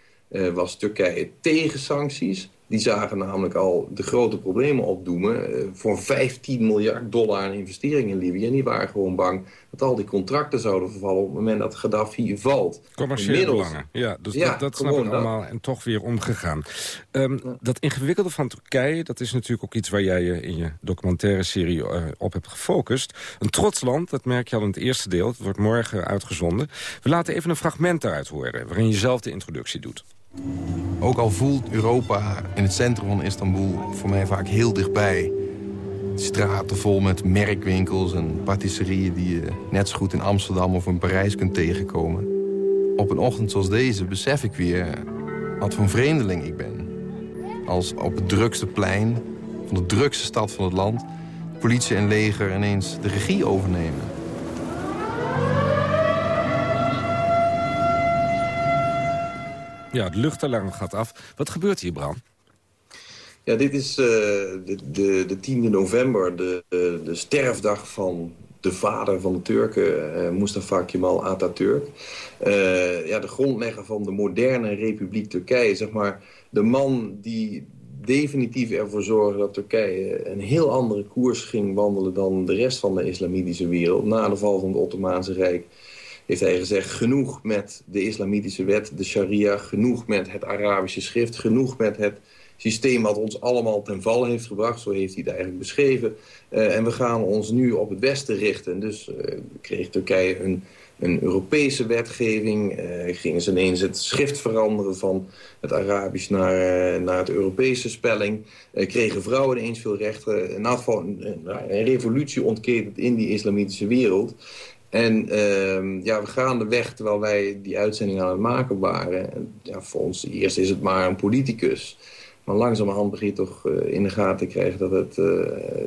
Speaker 17: was Turkije tegen sancties... Die zagen namelijk al de grote problemen opdoemen... Uh, voor 15 miljard dollar aan investeringen in Libië. En die waren gewoon bang dat al die contracten zouden vervallen... op het moment dat Gaddafi valt.
Speaker 4: Commerciële belangen, ja. Dus ja, dat, dat snap ik allemaal en toch weer omgegaan. Um, ja. Dat ingewikkelde van Turkije, dat is natuurlijk ook iets... waar jij je in je documentaire serie uh, op hebt gefocust. Een trots land, dat merk je al in het eerste deel. Het wordt morgen uitgezonden. We laten even een fragment daaruit horen... waarin je zelf de introductie doet.
Speaker 18: Ook al voelt Europa in het centrum van Istanbul voor mij vaak heel dichtbij. Straten vol met merkwinkels en patisserieën die je net zo goed in Amsterdam of in Parijs kunt tegenkomen. Op een ochtend zoals deze besef ik weer wat voor een vreemdeling ik ben. Als op het drukste plein van de drukste stad van het land... politie en leger ineens de regie overnemen.
Speaker 4: Ja, het luchtalarm gaat af. Wat gebeurt hier, Bram?
Speaker 17: Ja, dit is uh, de, de, de 10e november, de, de, sterfdag van de vader van de Turken, uh, Mustafa Kemal Atatürk. Ja, de grondlegger van de moderne Republiek Turkije, zeg maar. De man die definitief ervoor zorgde dat Turkije een heel andere koers ging wandelen... dan de rest van de islamitische wereld. Na de val van het Ottomaanse Rijk heeft hij gezegd... genoeg met de islamitische wet, de sharia... genoeg met het Arabische schrift, genoeg met het systeem wat ons allemaal ten val heeft gebracht. Zo heeft hij het eigenlijk beschreven. Uh, en we gaan ons nu op het westen richten. Dus uh, kreeg Turkije een een Europese wetgeving. Uh, gingen ze ineens het schrift veranderen van het Arabisch naar, naar het Europese spelling. Kregen vrouwen ineens veel rechten. In een, een revolutie ontketend in die islamitische wereld. En uh, ja, we gaan de weg terwijl wij die uitzending aan het maken waren. Ja, voor ons eerst is het maar een politicus. Maar langzamerhand begin je toch uh, in de gaten te krijgen dat het uh,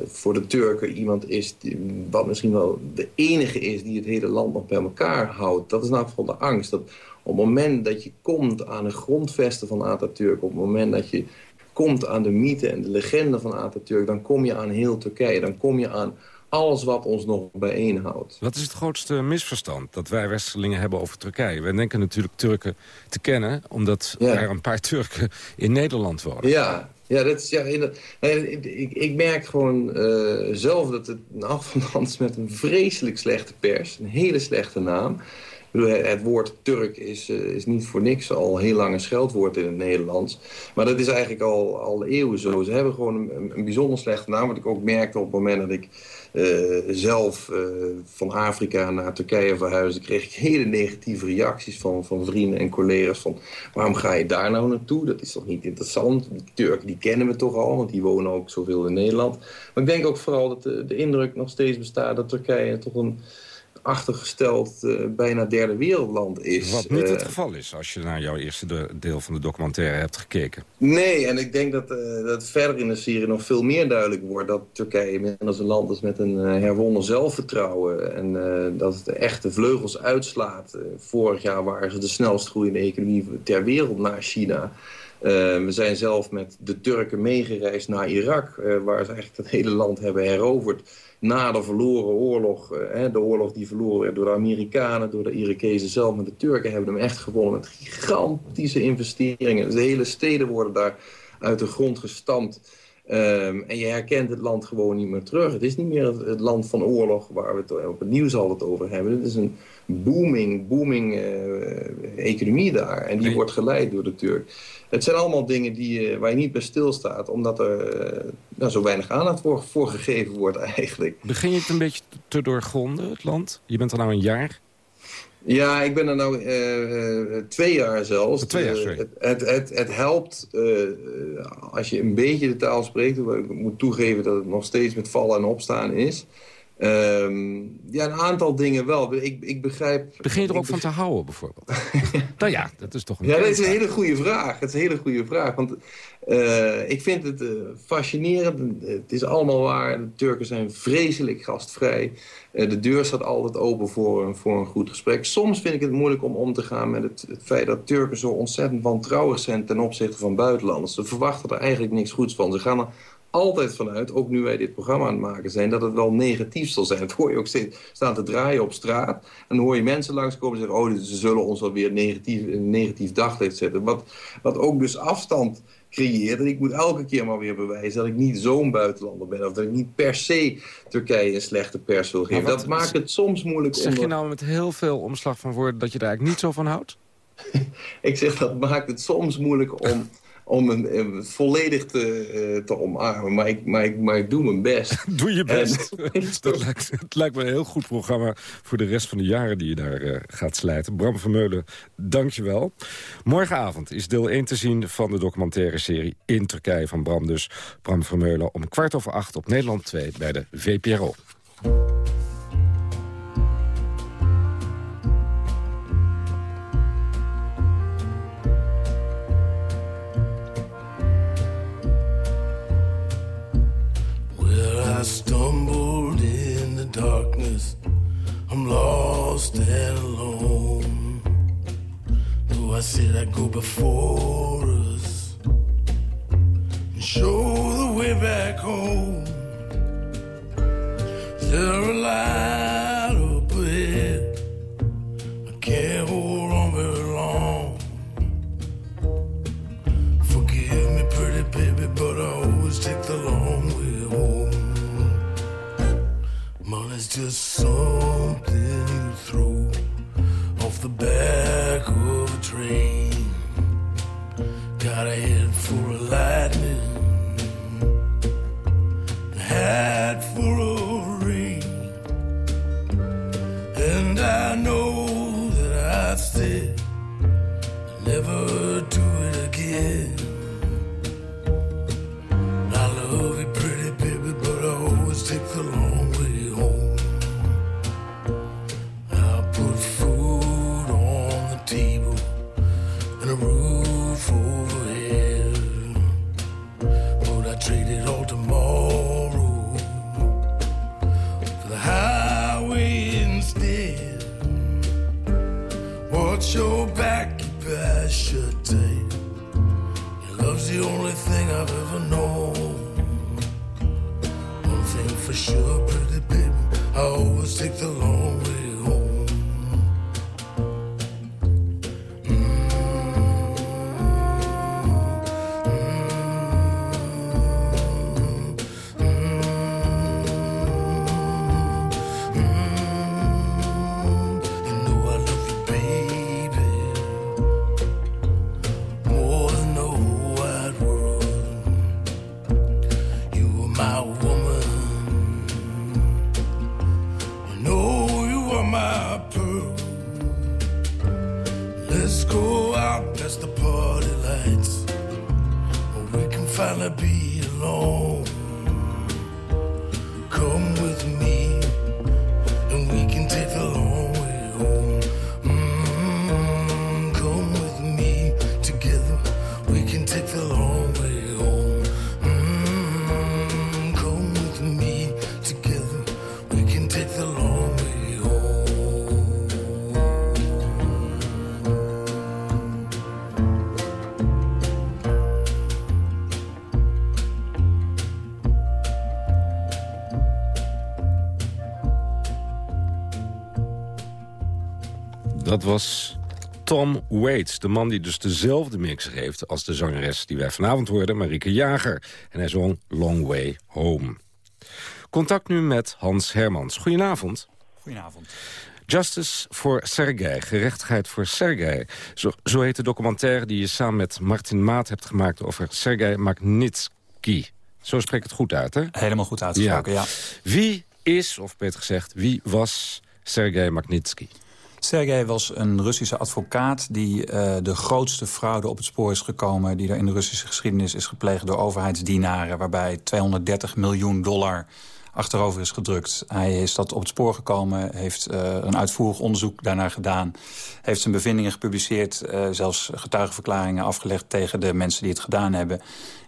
Speaker 17: voor de Turken iemand is... Die, wat misschien wel de enige is die het hele land nog bij elkaar houdt. Dat is nou van de angst. Dat op het moment dat je komt aan de grondvesten van Atatürk... op het moment dat je komt aan de mythe en de legende van Atatürk... dan kom je aan heel Turkije. Dan kom je aan alles wat ons nog bijeenhoudt.
Speaker 4: Wat is het grootste misverstand dat wij Westerlingen hebben over Turkije? Wij denken natuurlijk Turken te kennen... omdat er een paar Turken in Nederland wonen.
Speaker 17: Ja, ja, dat is, ja ik, ik merk gewoon uh, zelf dat het een afstand is met een vreselijk slechte pers. Een hele slechte naam. Het woord Turk is, uh, is niet voor niks al heel lang een scheldwoord in het Nederlands. Maar dat is eigenlijk al, al eeuwen zo. Ze hebben gewoon een, een bijzonder slechte naam. Wat ik ook merkte op het moment dat ik uh, zelf uh, van Afrika naar Turkije verhuisde... kreeg ik hele negatieve reacties van, van vrienden en collega's. Van, waarom ga je daar nou naartoe? Dat is toch niet interessant? Die Turken die kennen we toch al, want die wonen ook zoveel in Nederland. Maar ik denk ook vooral dat de, de indruk nog steeds bestaat... dat Turkije toch een achtergesteld uh, bijna derde wereldland is.
Speaker 4: Wat niet het geval is als je naar jouw eerste deel van de documentaire hebt gekeken.
Speaker 17: Nee, en ik denk dat, uh, dat verder in de serie nog veel meer duidelijk wordt... dat Turkije als een land is met een herwonnen zelfvertrouwen... en dat het de echte vleugels uitslaat. vorig jaar waren ze de snelst groeiende economie ter wereld na China... we zijn zelf met de Turken meegereisd naar Irak... waar ze eigenlijk het hele land hebben heroverd na de verloren oorlog, eh, de oorlog die verloren werd door de Amerikanen, door de Irakezen zelf, maar de Turken hebben hem echt gewonnen met gigantische investeringen. De hele steden worden daar uit de grond gestampt. Um, en je herkent het land gewoon niet meer terug. Het is niet meer het, land van oorlog waar we het op het nieuws altijd over hebben. Het is een booming, booming uh, economie daar. En die wordt geleid door de Turk. Het zijn allemaal dingen die, uh, waar je niet bij stilstaat. Omdat er uh, nou, zo weinig aandacht voor, voor gegeven wordt eigenlijk.
Speaker 4: Begin je het een beetje te doorgronden, het land? Je bent er nou een jaar.
Speaker 17: Ja, ik ben er nou uh, twee jaar zelfs.
Speaker 4: Twee jaar,
Speaker 17: sorry. het, het, het, het, helpt uh, als je een beetje de taal spreekt. Ik moet toegeven dat het nog steeds met vallen en opstaan is. Um, ja, een aantal dingen wel. Ik, ik begrijp...
Speaker 4: Begin je er ook van te houden, bijvoorbeeld? nou ja, dat is toch een...
Speaker 17: Ja, dat is een hele goede vraag. Het is een hele goede vraag. Want uh, ik vind het uh, fascinerend. Het is allemaal waar. De Turken zijn vreselijk gastvrij. Uh, de deur staat altijd open voor, voor een goed gesprek. Soms vind ik het moeilijk om om te gaan met het, feit dat Turken zo ontzettend wantrouwig zijn ten opzichte van buitenlanders. Ze verwachten er eigenlijk niks goeds van. Ze gaan er altijd vanuit, ook nu wij dit programma aan het maken zijn... dat het wel negatief zal zijn. Dat hoor je ook steeds staan te draaien op straat. En dan hoor je mensen langskomen en zeggen... oh, ze zullen ons wel weer negatief, een negatief daglicht zetten. Wat, wat ook dus afstand creëert. En ik moet elke keer maar weer bewijzen dat ik niet zo'n buitenlander ben. Of dat ik niet per se Turkije een slechte pers wil geven. Dat maakt het soms moeilijk.
Speaker 4: Zeg je nou met heel veel omslag van woorden dat je daar eigenlijk niet zo van houdt?
Speaker 17: ik zeg dat maakt het soms moeilijk om om een, volledig te, uh, te omarmen. Maar ik, maar, ik, maar ik doe mijn best.
Speaker 4: doe je best. dat lijkt, het lijkt me een heel goed programma voor de rest van de jaren die je daar uh, gaat slijten. Bram Vermeulen, dank je wel. Morgenavond is deel 1 te zien van de documentaire serie In Turkije van Bram. Dus Bram Vermeulen om kwart over acht op Nederland 2 bij de VPRO.
Speaker 19: Lost and alone. Though I said I'd go before us and show the way back home. There a light just something you throw off the back of a train. Got a head full of lightning, a Watch your back, keep your eyes shut tight. Your love's the only thing I've ever known. One thing for sure, pretty baby, I always take the long way
Speaker 4: Dat was Tom Waits, de man die dus dezelfde mix heeft... als de zangeres die wij vanavond hoorden, Marieke Jager. En hij zong Long Way Home. Contact nu met Hans Hermans. Goedenavond.
Speaker 20: Goedenavond.
Speaker 4: Justice voor Sergei, gerechtigheid voor Sergei. Zo, zo heet de documentaire die je samen met Martin Maat hebt gemaakt... over Sergei Magnitsky. Zo spreek ik het goed uit, hè?
Speaker 20: Helemaal goed uitgesproken, ja.
Speaker 4: Wie is, of beter gezegd, wie was Sergei Magnitsky?
Speaker 20: Sergej was een Russische advocaat die uh, de grootste fraude op het spoor is gekomen... die er in de Russische geschiedenis is gepleegd door overheidsdienaren... waarbij 230 miljoen dollar achterover is gedrukt. Hij is dat op het spoor gekomen, heeft uh, een uitvoerig onderzoek daarnaar gedaan... heeft zijn bevindingen gepubliceerd, uh, zelfs getuigenverklaringen afgelegd... tegen de mensen die het gedaan hebben.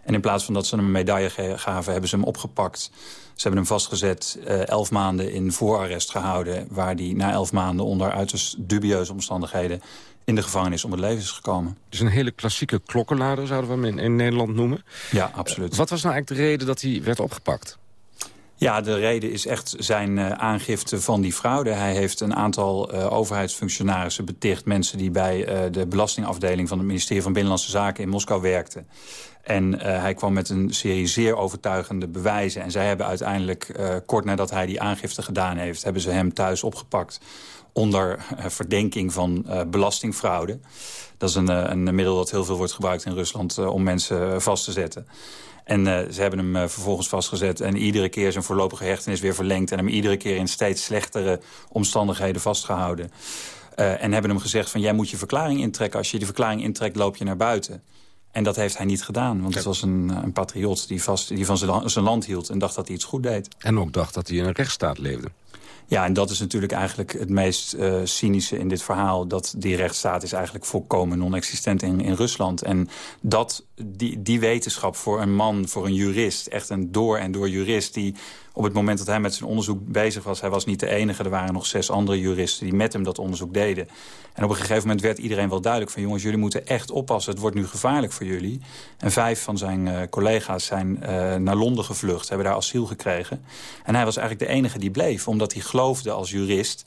Speaker 20: En in plaats van dat ze hem een medaille gaven, hebben ze hem opgepakt... Ze hebben hem vastgezet, uh, elf maanden in voorarrest gehouden... waar hij na elf maanden onder uiterst dubieuze omstandigheden... in de gevangenis om het leven is gekomen.
Speaker 4: Dus een hele klassieke klokkenlader zouden we hem in, in Nederland noemen?
Speaker 20: Ja, absoluut.
Speaker 4: Uh, wat was nou eigenlijk de reden dat hij werd opgepakt?
Speaker 20: Ja, de reden is echt zijn uh, aangifte van die fraude. Hij heeft een aantal uh, overheidsfunctionarissen beticht... mensen die bij uh, de belastingafdeling van het ministerie van Binnenlandse Zaken in Moskou werkten. En hij kwam met een serie zeer overtuigende bewijzen. En zij hebben uiteindelijk, kort nadat hij die aangifte gedaan heeft... hebben ze hem thuis opgepakt onder verdenking van belastingfraude. Dat is een, een middel dat heel veel wordt gebruikt in Rusland om mensen vast te zetten. En uh, ze hebben hem uh, vervolgens vastgezet en iedere keer zijn voorlopige hechtenis weer verlengd... en hem iedere keer in steeds slechtere omstandigheden vastgehouden. Uh, en hebben hem gezegd van jij moet je verklaring intrekken. Als je die verklaring intrekt loop je naar buiten. En dat heeft hij niet gedaan, want het was een, een patriot die, vast, die van zijn, zijn land hield... en dacht dat hij iets goed deed.
Speaker 4: En ook dacht dat hij in een rechtsstaat leefde.
Speaker 20: Ja, en dat is natuurlijk eigenlijk het meest uh, cynische in dit verhaal... dat die rechtsstaat is eigenlijk volkomen non-existent in, in Rusland. En dat, die, die wetenschap voor een man, voor een jurist... echt een door en door jurist die op het moment dat hij met zijn onderzoek bezig was... hij was niet de enige, er waren nog zes andere juristen... die met hem dat onderzoek deden. En op een gegeven moment werd iedereen wel duidelijk van... jongens, jullie moeten echt oppassen, het wordt nu gevaarlijk voor jullie. En vijf van zijn uh, collega's zijn uh, naar Londen gevlucht, hebben daar asiel gekregen. En hij was eigenlijk de enige die bleef, omdat hij geloofde als jurist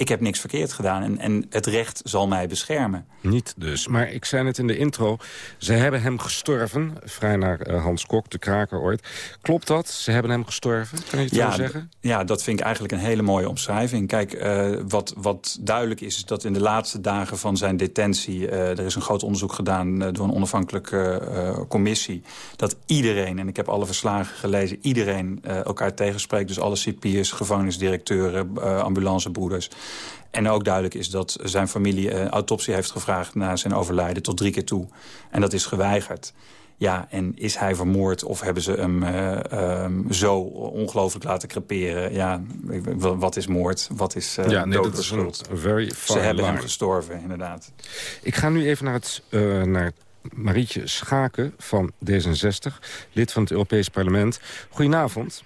Speaker 20: ik heb niks verkeerd gedaan en, en het recht zal mij beschermen.
Speaker 4: Niet dus, maar ik zei het in de intro. Ze hebben hem gestorven, vrij naar uh, Hans Kok, de kraker ooit. Klopt dat? Ze hebben hem gestorven? Kan je het
Speaker 20: ja,
Speaker 4: zo zeggen?
Speaker 20: Ja, dat vind ik eigenlijk een hele mooie omschrijving. Kijk, uh, wat, wat duidelijk is, is dat in de laatste dagen van zijn detentie... Uh, er is een groot onderzoek gedaan door een onafhankelijke commissie... dat iedereen, en ik heb alle verslagen gelezen... iedereen elkaar tegenspreekt. Dus alle cipiers, gevangenisdirecteuren, ambulancebroeders... En ook duidelijk is dat zijn familie uh, autopsie heeft gevraagd... na zijn overlijden tot drie keer toe. En dat is geweigerd. Ja, en is hij vermoord of hebben ze hem uh, um, zo ongelooflijk laten creperen? Ja, wat is moord? Wat is uh,
Speaker 4: ja, nee, dat is very
Speaker 20: Ze hebben hem gestorven, inderdaad.
Speaker 4: Ik ga nu even naar het... Uh, naar Marietje Schaken van D66, lid van het Europees Parlement. Goedenavond.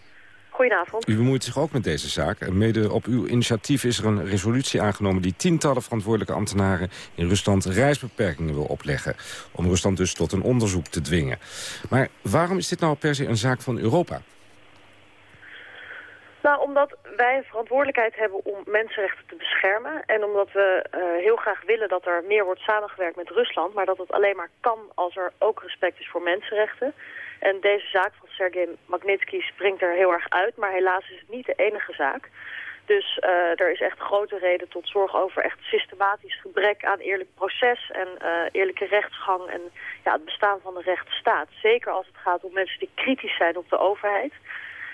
Speaker 21: Goedenavond.
Speaker 4: U bemoeit zich ook met deze zaak. Mede op uw initiatief is er een resolutie aangenomen... die tientallen verantwoordelijke ambtenaren in Rusland reisbeperkingen wil opleggen. Om Rusland dus tot een onderzoek te dwingen. Maar waarom is dit nou per se een zaak van Europa?
Speaker 21: Nou, omdat wij verantwoordelijkheid hebben om mensenrechten te beschermen. En omdat we uh, heel graag willen dat er meer wordt samengewerkt met Rusland. Maar dat het alleen maar kan als er ook respect is voor mensenrechten. En deze zaak Sergej Magnitsky springt er heel erg uit. Maar helaas is het niet de enige zaak. Dus uh, er is echt grote reden tot zorg over echt systematisch gebrek aan eerlijk proces en uh, eerlijke rechtsgang en ja, het bestaan van de rechtsstaat. Zeker als het gaat om mensen die kritisch zijn op de overheid.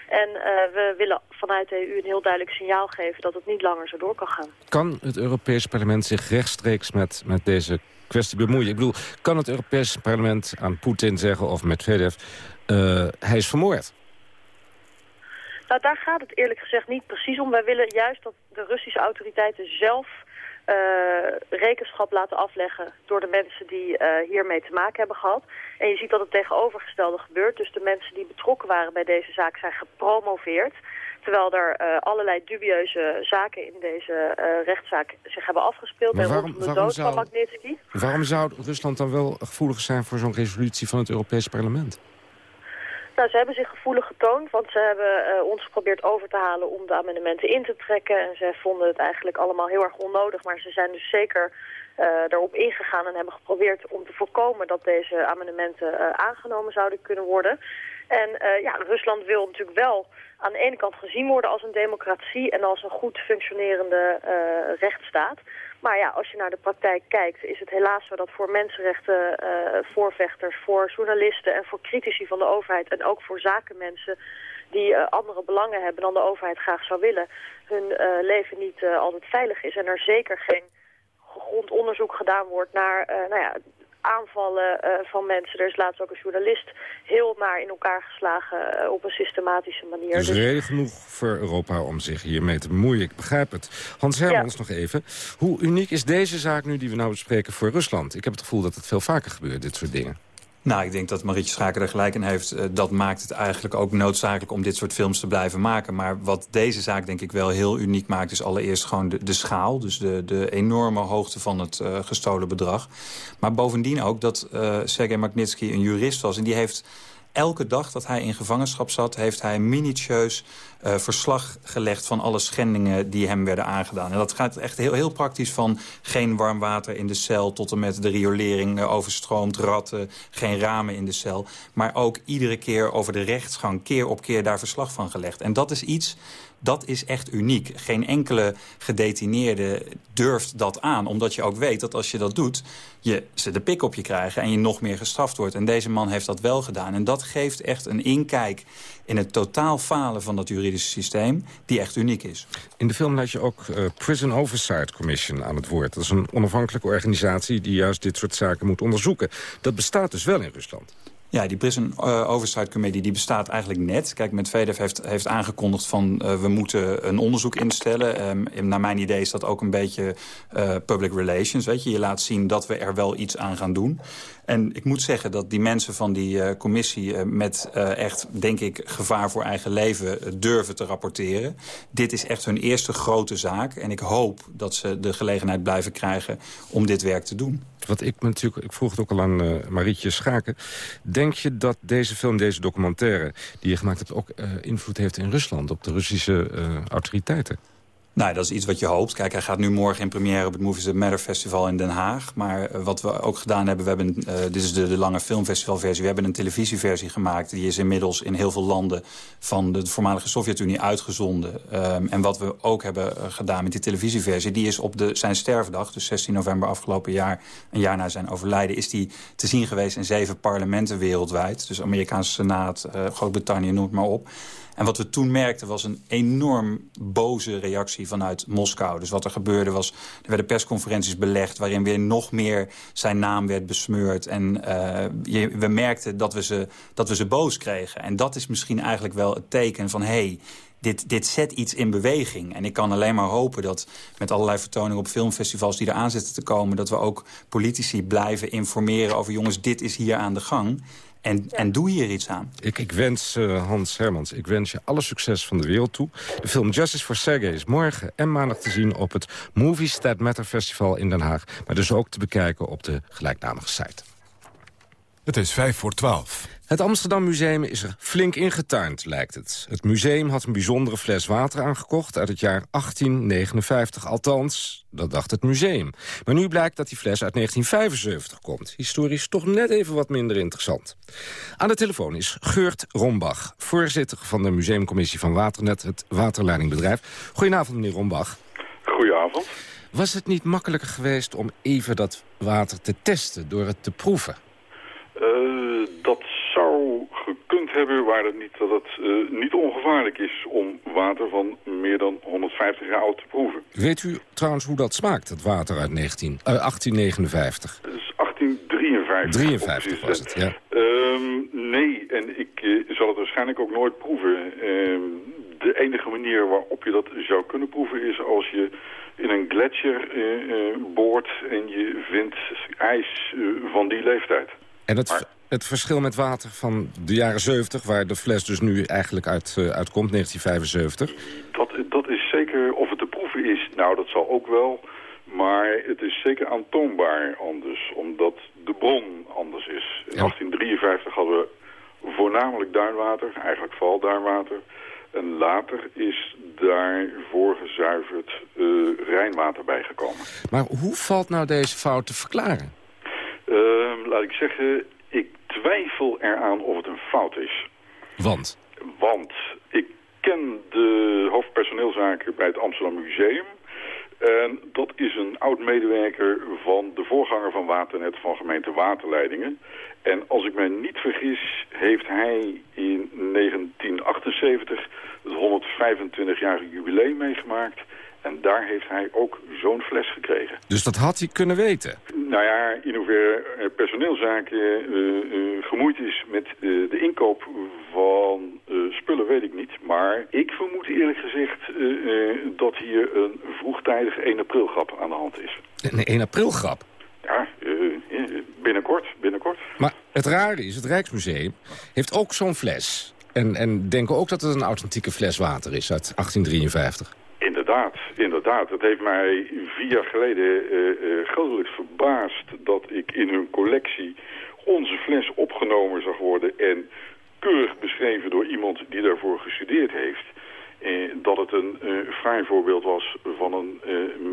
Speaker 21: En uh, we willen vanuit de EU een heel duidelijk signaal geven dat het niet langer zo door kan gaan.
Speaker 4: Kan het Europese parlement zich rechtstreeks met, met deze kwestie bemoeien? Ik bedoel, kan het Europese parlement aan Poetin zeggen of met Medvedev, uh, hij is vermoord?
Speaker 21: Nou, daar gaat het eerlijk gezegd niet precies om. Wij willen juist dat de Russische autoriteiten zelf uh, rekenschap laten afleggen door de mensen die uh, hiermee te maken hebben gehad. En je ziet dat het tegenovergestelde gebeurt. Dus de mensen die betrokken waren bij deze zaak zijn gepromoveerd. Terwijl er uh, allerlei dubieuze zaken in deze uh, rechtszaak zich hebben afgespeeld.
Speaker 4: Maar
Speaker 21: waarom,
Speaker 4: de
Speaker 21: dood
Speaker 4: zou,
Speaker 21: van Magnitsky.
Speaker 4: Waarom zou Rusland dan wel gevoelig zijn voor zo'n resolutie van het Europese parlement?
Speaker 21: Ze hebben zich gevoelig getoond, want ze hebben uh, ons geprobeerd over te halen om de amendementen in te trekken. En ze vonden het eigenlijk allemaal heel erg onnodig, maar ze zijn dus zeker uh, erop ingegaan en hebben geprobeerd om te voorkomen dat deze amendementen uh, aangenomen zouden kunnen worden. En ja, Rusland wil natuurlijk wel aan de ene kant gezien worden als een democratie en als een goed functionerende rechtsstaat. Maar ja, als je naar de praktijk kijkt, is het helaas zo dat voor mensenrechten uh, voorvechters, voor journalisten en voor critici van de overheid en ook voor zakenmensen die uh, andere belangen hebben dan de overheid graag zou willen, hun uh, leven niet altijd veilig is. En er zeker geen gegrond onderzoek gedaan wordt naar nou ja, aanvallen uh, van mensen. Er is laatst ook een journalist heel maar in elkaar geslagen uh, op een systematische manier.
Speaker 4: Dus, dus reden genoeg voor Europa om zich hiermee te bemoeien. Ik begrijp het. Hans Hermans ja. nog even. Hoe uniek is deze zaak nu die we nou bespreken voor Rusland? Ik heb het gevoel dat het veel vaker gebeurt, dit soort dingen.
Speaker 20: Nou, ik denk dat Marietje Schaken er gelijk in heeft. Uh, dat maakt het eigenlijk ook noodzakelijk om dit soort films te blijven maken. Maar wat deze zaak denk ik wel heel uniek maakt... is allereerst gewoon de, schaal. Dus de, de enorme hoogte van het uh, gestolen bedrag. Maar bovendien ook dat uh, Magnitsky een jurist was. En die heeft elke dag dat hij in gevangenschap zat... heeft hij minutieus uh, verslag gelegd van alle schendingen die hem werden aangedaan. En dat gaat echt heel, heel praktisch van geen warm water in de cel... tot en met de riolering uh, overstroomt, ratten, geen ramen in de cel. Maar ook iedere keer over de rechtsgang, keer op keer daar verslag van gelegd. En dat is iets dat is echt uniek. Geen enkele gedetineerde durft dat aan. Omdat je ook weet dat als je dat doet... je ze de pik op je krijgen en je nog meer gestraft wordt. En deze man heeft dat wel gedaan. En dat geeft echt een inkijk in het totaal falen van dat juridische systeem... die echt uniek is.
Speaker 4: In de film laat je ook uh, Prison Oversight Commission aan het woord. Dat is een onafhankelijke organisatie die juist dit soort zaken moet onderzoeken. Dat bestaat dus wel in Rusland.
Speaker 20: Ja, die Prison uh, Oversight Committee die bestaat eigenlijk net. Kijk, Medvedev heeft, heeft aangekondigd van uh, we moeten een onderzoek instellen. Um, naar mijn idee is dat ook een beetje uh, public relations. Weet je? je laat zien dat we er wel iets aan gaan doen. En ik moet zeggen dat die mensen van die uh, commissie... Uh, met uh, echt, denk ik, gevaar voor eigen leven durven te rapporteren. Dit is echt hun eerste grote zaak. En ik hoop dat ze de gelegenheid blijven krijgen om dit werk te doen.
Speaker 4: Wat ik natuurlijk, ik vroeg het ook al aan Marietje Schaken. Denk je dat deze film, deze documentaire die je gemaakt hebt... ook invloed heeft in Rusland op de Russische autoriteiten?
Speaker 20: Nou, dat is iets wat je hoopt. Kijk, hij gaat nu morgen in première op het Movies That Matter Festival in Den Haag. Maar uh, wat we ook gedaan hebben, we hebben, uh, dit is de, de lange filmfestivalversie... we hebben een televisieversie gemaakt. Die is inmiddels in heel veel landen van de voormalige Sovjet-Unie uitgezonden. Um, en wat we ook hebben uh, gedaan met die televisieversie... die is op de, zijn sterfdag, dus 16 november afgelopen jaar... een jaar na zijn overlijden, is die te zien geweest in zeven parlementen wereldwijd. Dus Amerikaanse Senaat, Groot-Brittannië, noem het maar op... En wat we toen merkten was een enorm boze reactie vanuit Moskou. Dus wat er gebeurde was, er werden persconferenties belegd... waarin weer nog meer zijn naam werd besmeurd. En uh, je, we merkten dat we, ze, dat we ze boos kregen. En dat is misschien eigenlijk wel het teken van... Hey, dit, dit zet iets in beweging. En ik kan alleen maar hopen dat met allerlei vertoningen op filmfestivals... die eraan zitten te komen, dat we ook politici blijven informeren over... jongens, dit is hier aan de gang. En, en doe hier iets aan.
Speaker 4: Ik, ik wens, uh, Hans Hermans, ik wens je alle succes van de wereld toe. De film Justice for Sergei is morgen en maandag te zien... op het Movies That Matter Festival in Den Haag. Maar dus ook te bekijken op de gelijknamige site.
Speaker 2: Het is vijf voor twaalf.
Speaker 4: Het Amsterdam Museum is er flink ingetuind, lijkt het. Het museum had een bijzondere fles water aangekocht uit het jaar 1859. Althans, dat dacht het museum. Maar nu blijkt dat die fles uit 1975 komt. Historisch toch net even wat minder interessant. Aan de telefoon is Geurt Rombach, voorzitter van de Museumcommissie van Waternet, het waterleidingbedrijf. Goedenavond, meneer Rombach.
Speaker 22: Goedenavond.
Speaker 4: Was het niet makkelijker geweest om even dat water te testen door het te proeven?
Speaker 22: Uh, dat gekund hebben, waar het niet dat het uh, niet ongevaarlijk is om water van meer dan 150 jaar oud te proeven.
Speaker 4: Weet u trouwens hoe dat smaakt, het water uit 19, uh, 1859?
Speaker 22: Dat is 1853.
Speaker 4: 53 was het, ja.
Speaker 22: Um, nee, en ik uh, zal het waarschijnlijk ook nooit proeven. Uh, de enige manier waarop je dat zou kunnen proeven is als je in een gletsjer boort en je vindt ijs van die leeftijd.
Speaker 4: En het, het verschil met water van de jaren 70, waar de fles dus nu eigenlijk uit, uh, uitkomt, 1975?
Speaker 22: Dat, dat is zeker, of het te proeven is, nou dat zal ook wel. Maar het is zeker aantoonbaar anders, omdat de bron anders is. In ja. 1853 hadden we voornamelijk duinwater, eigenlijk vooral duinwater. En later is daarvoor gezuiverd uh, Rijnwater bijgekomen.
Speaker 4: Maar hoe valt nou deze fout te verklaren?
Speaker 22: Uh, laat ik zeggen, ik twijfel eraan of het een fout is.
Speaker 4: Want?
Speaker 22: Want ik ken de hoofdpersoneelzaken bij het Amsterdam Museum. En dat is een oud-medewerker van de voorganger van Waternet van gemeente Waterleidingen. En als ik mij niet vergis, heeft hij in 1978 het 125-jarige jubileum meegemaakt... En daar heeft hij ook zo'n fles gekregen.
Speaker 4: Dus dat had hij kunnen weten?
Speaker 22: Nou ja, in hoeverre personeelzaken uh, uh, gemoeid is met uh, de inkoop van spullen, weet ik niet. Maar ik vermoed eerlijk gezegd dat hier een vroegtijdige 1 april grap aan de hand is.
Speaker 4: Een 1 april grap?
Speaker 22: Ja, binnenkort, binnenkort.
Speaker 4: Maar het rare is, het Rijksmuseum heeft ook zo'n fles. En, en denken ook dat het een authentieke fles water is uit 1853.
Speaker 22: Inderdaad, inderdaad. Het heeft mij vier jaar geleden uh, verbaasd dat ik in hun collectie onze fles opgenomen zag worden en keurig beschreven door iemand die daarvoor gestudeerd heeft. Uh, dat het een fraai voorbeeld was van een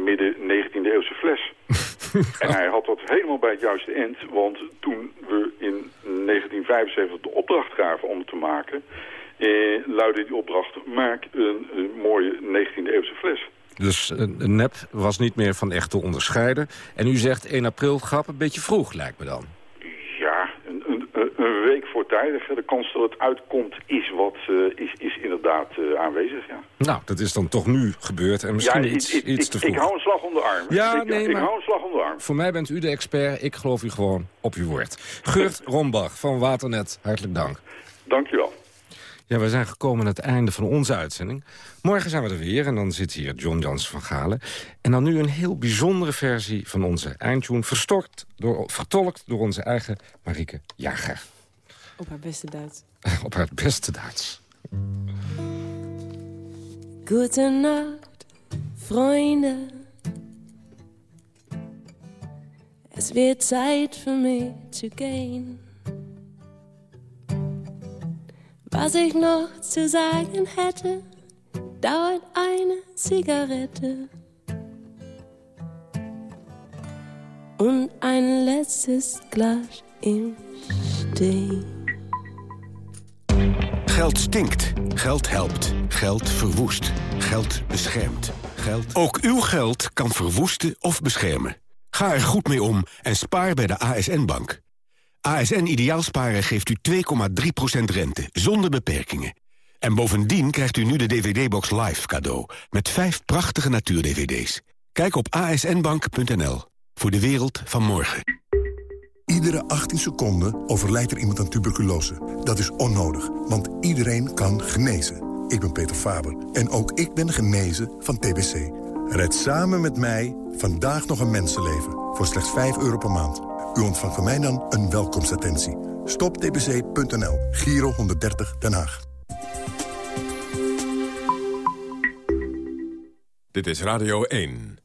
Speaker 22: midden 19e eeuwse fles. en hij had dat helemaal bij het juiste eind, want toen we in 1975 de opdracht gaven om het te maken... Eh, luidde die opdracht, maak een, een mooie 19e eeuwse fles.
Speaker 4: Dus een nep was niet meer van echt te onderscheiden. En u zegt 1 april grap een beetje vroeg, lijkt me dan.
Speaker 22: Ja, een, een, een week voortijdig. De kans dat het uitkomt is, wat, uh, is, is inderdaad uh, aanwezig, ja.
Speaker 4: Nou, dat is dan toch nu gebeurd en misschien
Speaker 22: ja,
Speaker 4: iets,
Speaker 22: ik,
Speaker 4: iets
Speaker 22: ik,
Speaker 4: te vroeg.
Speaker 22: Ik hou een slag om de arm.
Speaker 4: Ja,
Speaker 22: ik,
Speaker 4: nee,
Speaker 22: ik
Speaker 4: maar
Speaker 22: hou een slag om de arm.
Speaker 4: Voor mij bent u de expert, ik geloof u gewoon op uw woord. Geurt Rombach van Waternet, hartelijk dank.
Speaker 22: Dank je wel.
Speaker 4: Ja, we zijn gekomen aan het einde van onze uitzending. Morgen zijn we er weer en dan zit hier John Jans van Galen. En dan nu een heel bijzondere versie van onze eindtune... Verstort door, vertolkt door onze eigen Marieke Jager.
Speaker 13: Op haar beste Duits.
Speaker 4: Op haar beste Duits.
Speaker 14: Gute Nacht, Freunde. Es wird Zeit für mich zu gehen. Was ich noch zu sagen hätte, dauert eine Zigarette und ein letztes Glas im Stehen.
Speaker 23: Geld stinkt. Geld helpt. Geld verwoest. Geld beschermt. Geld... Ook uw geld kan verwoesten of beschermen. Ga er goed mee om en spaar bij de ASN-bank. ASN Ideaalsparen geeft u 2,3% rente, zonder beperkingen. En bovendien krijgt u nu de DVD-box Live cadeau... met vijf prachtige natuur-DVD's. Kijk op asnbank.nl voor de wereld van morgen.
Speaker 24: Iedere 18 seconden overlijdt er iemand aan tuberculose. Dat is onnodig, want iedereen kan genezen. Ik ben Peter Faber en ook ik ben genezen van TBC. Red samen met mij vandaag nog een mensenleven voor slechts 5 euro per maand. U ontvangt van mij dan een welkomstattentie. Stoptbc.nl, Giro 130 Den Haag.
Speaker 2: Dit is Radio 1.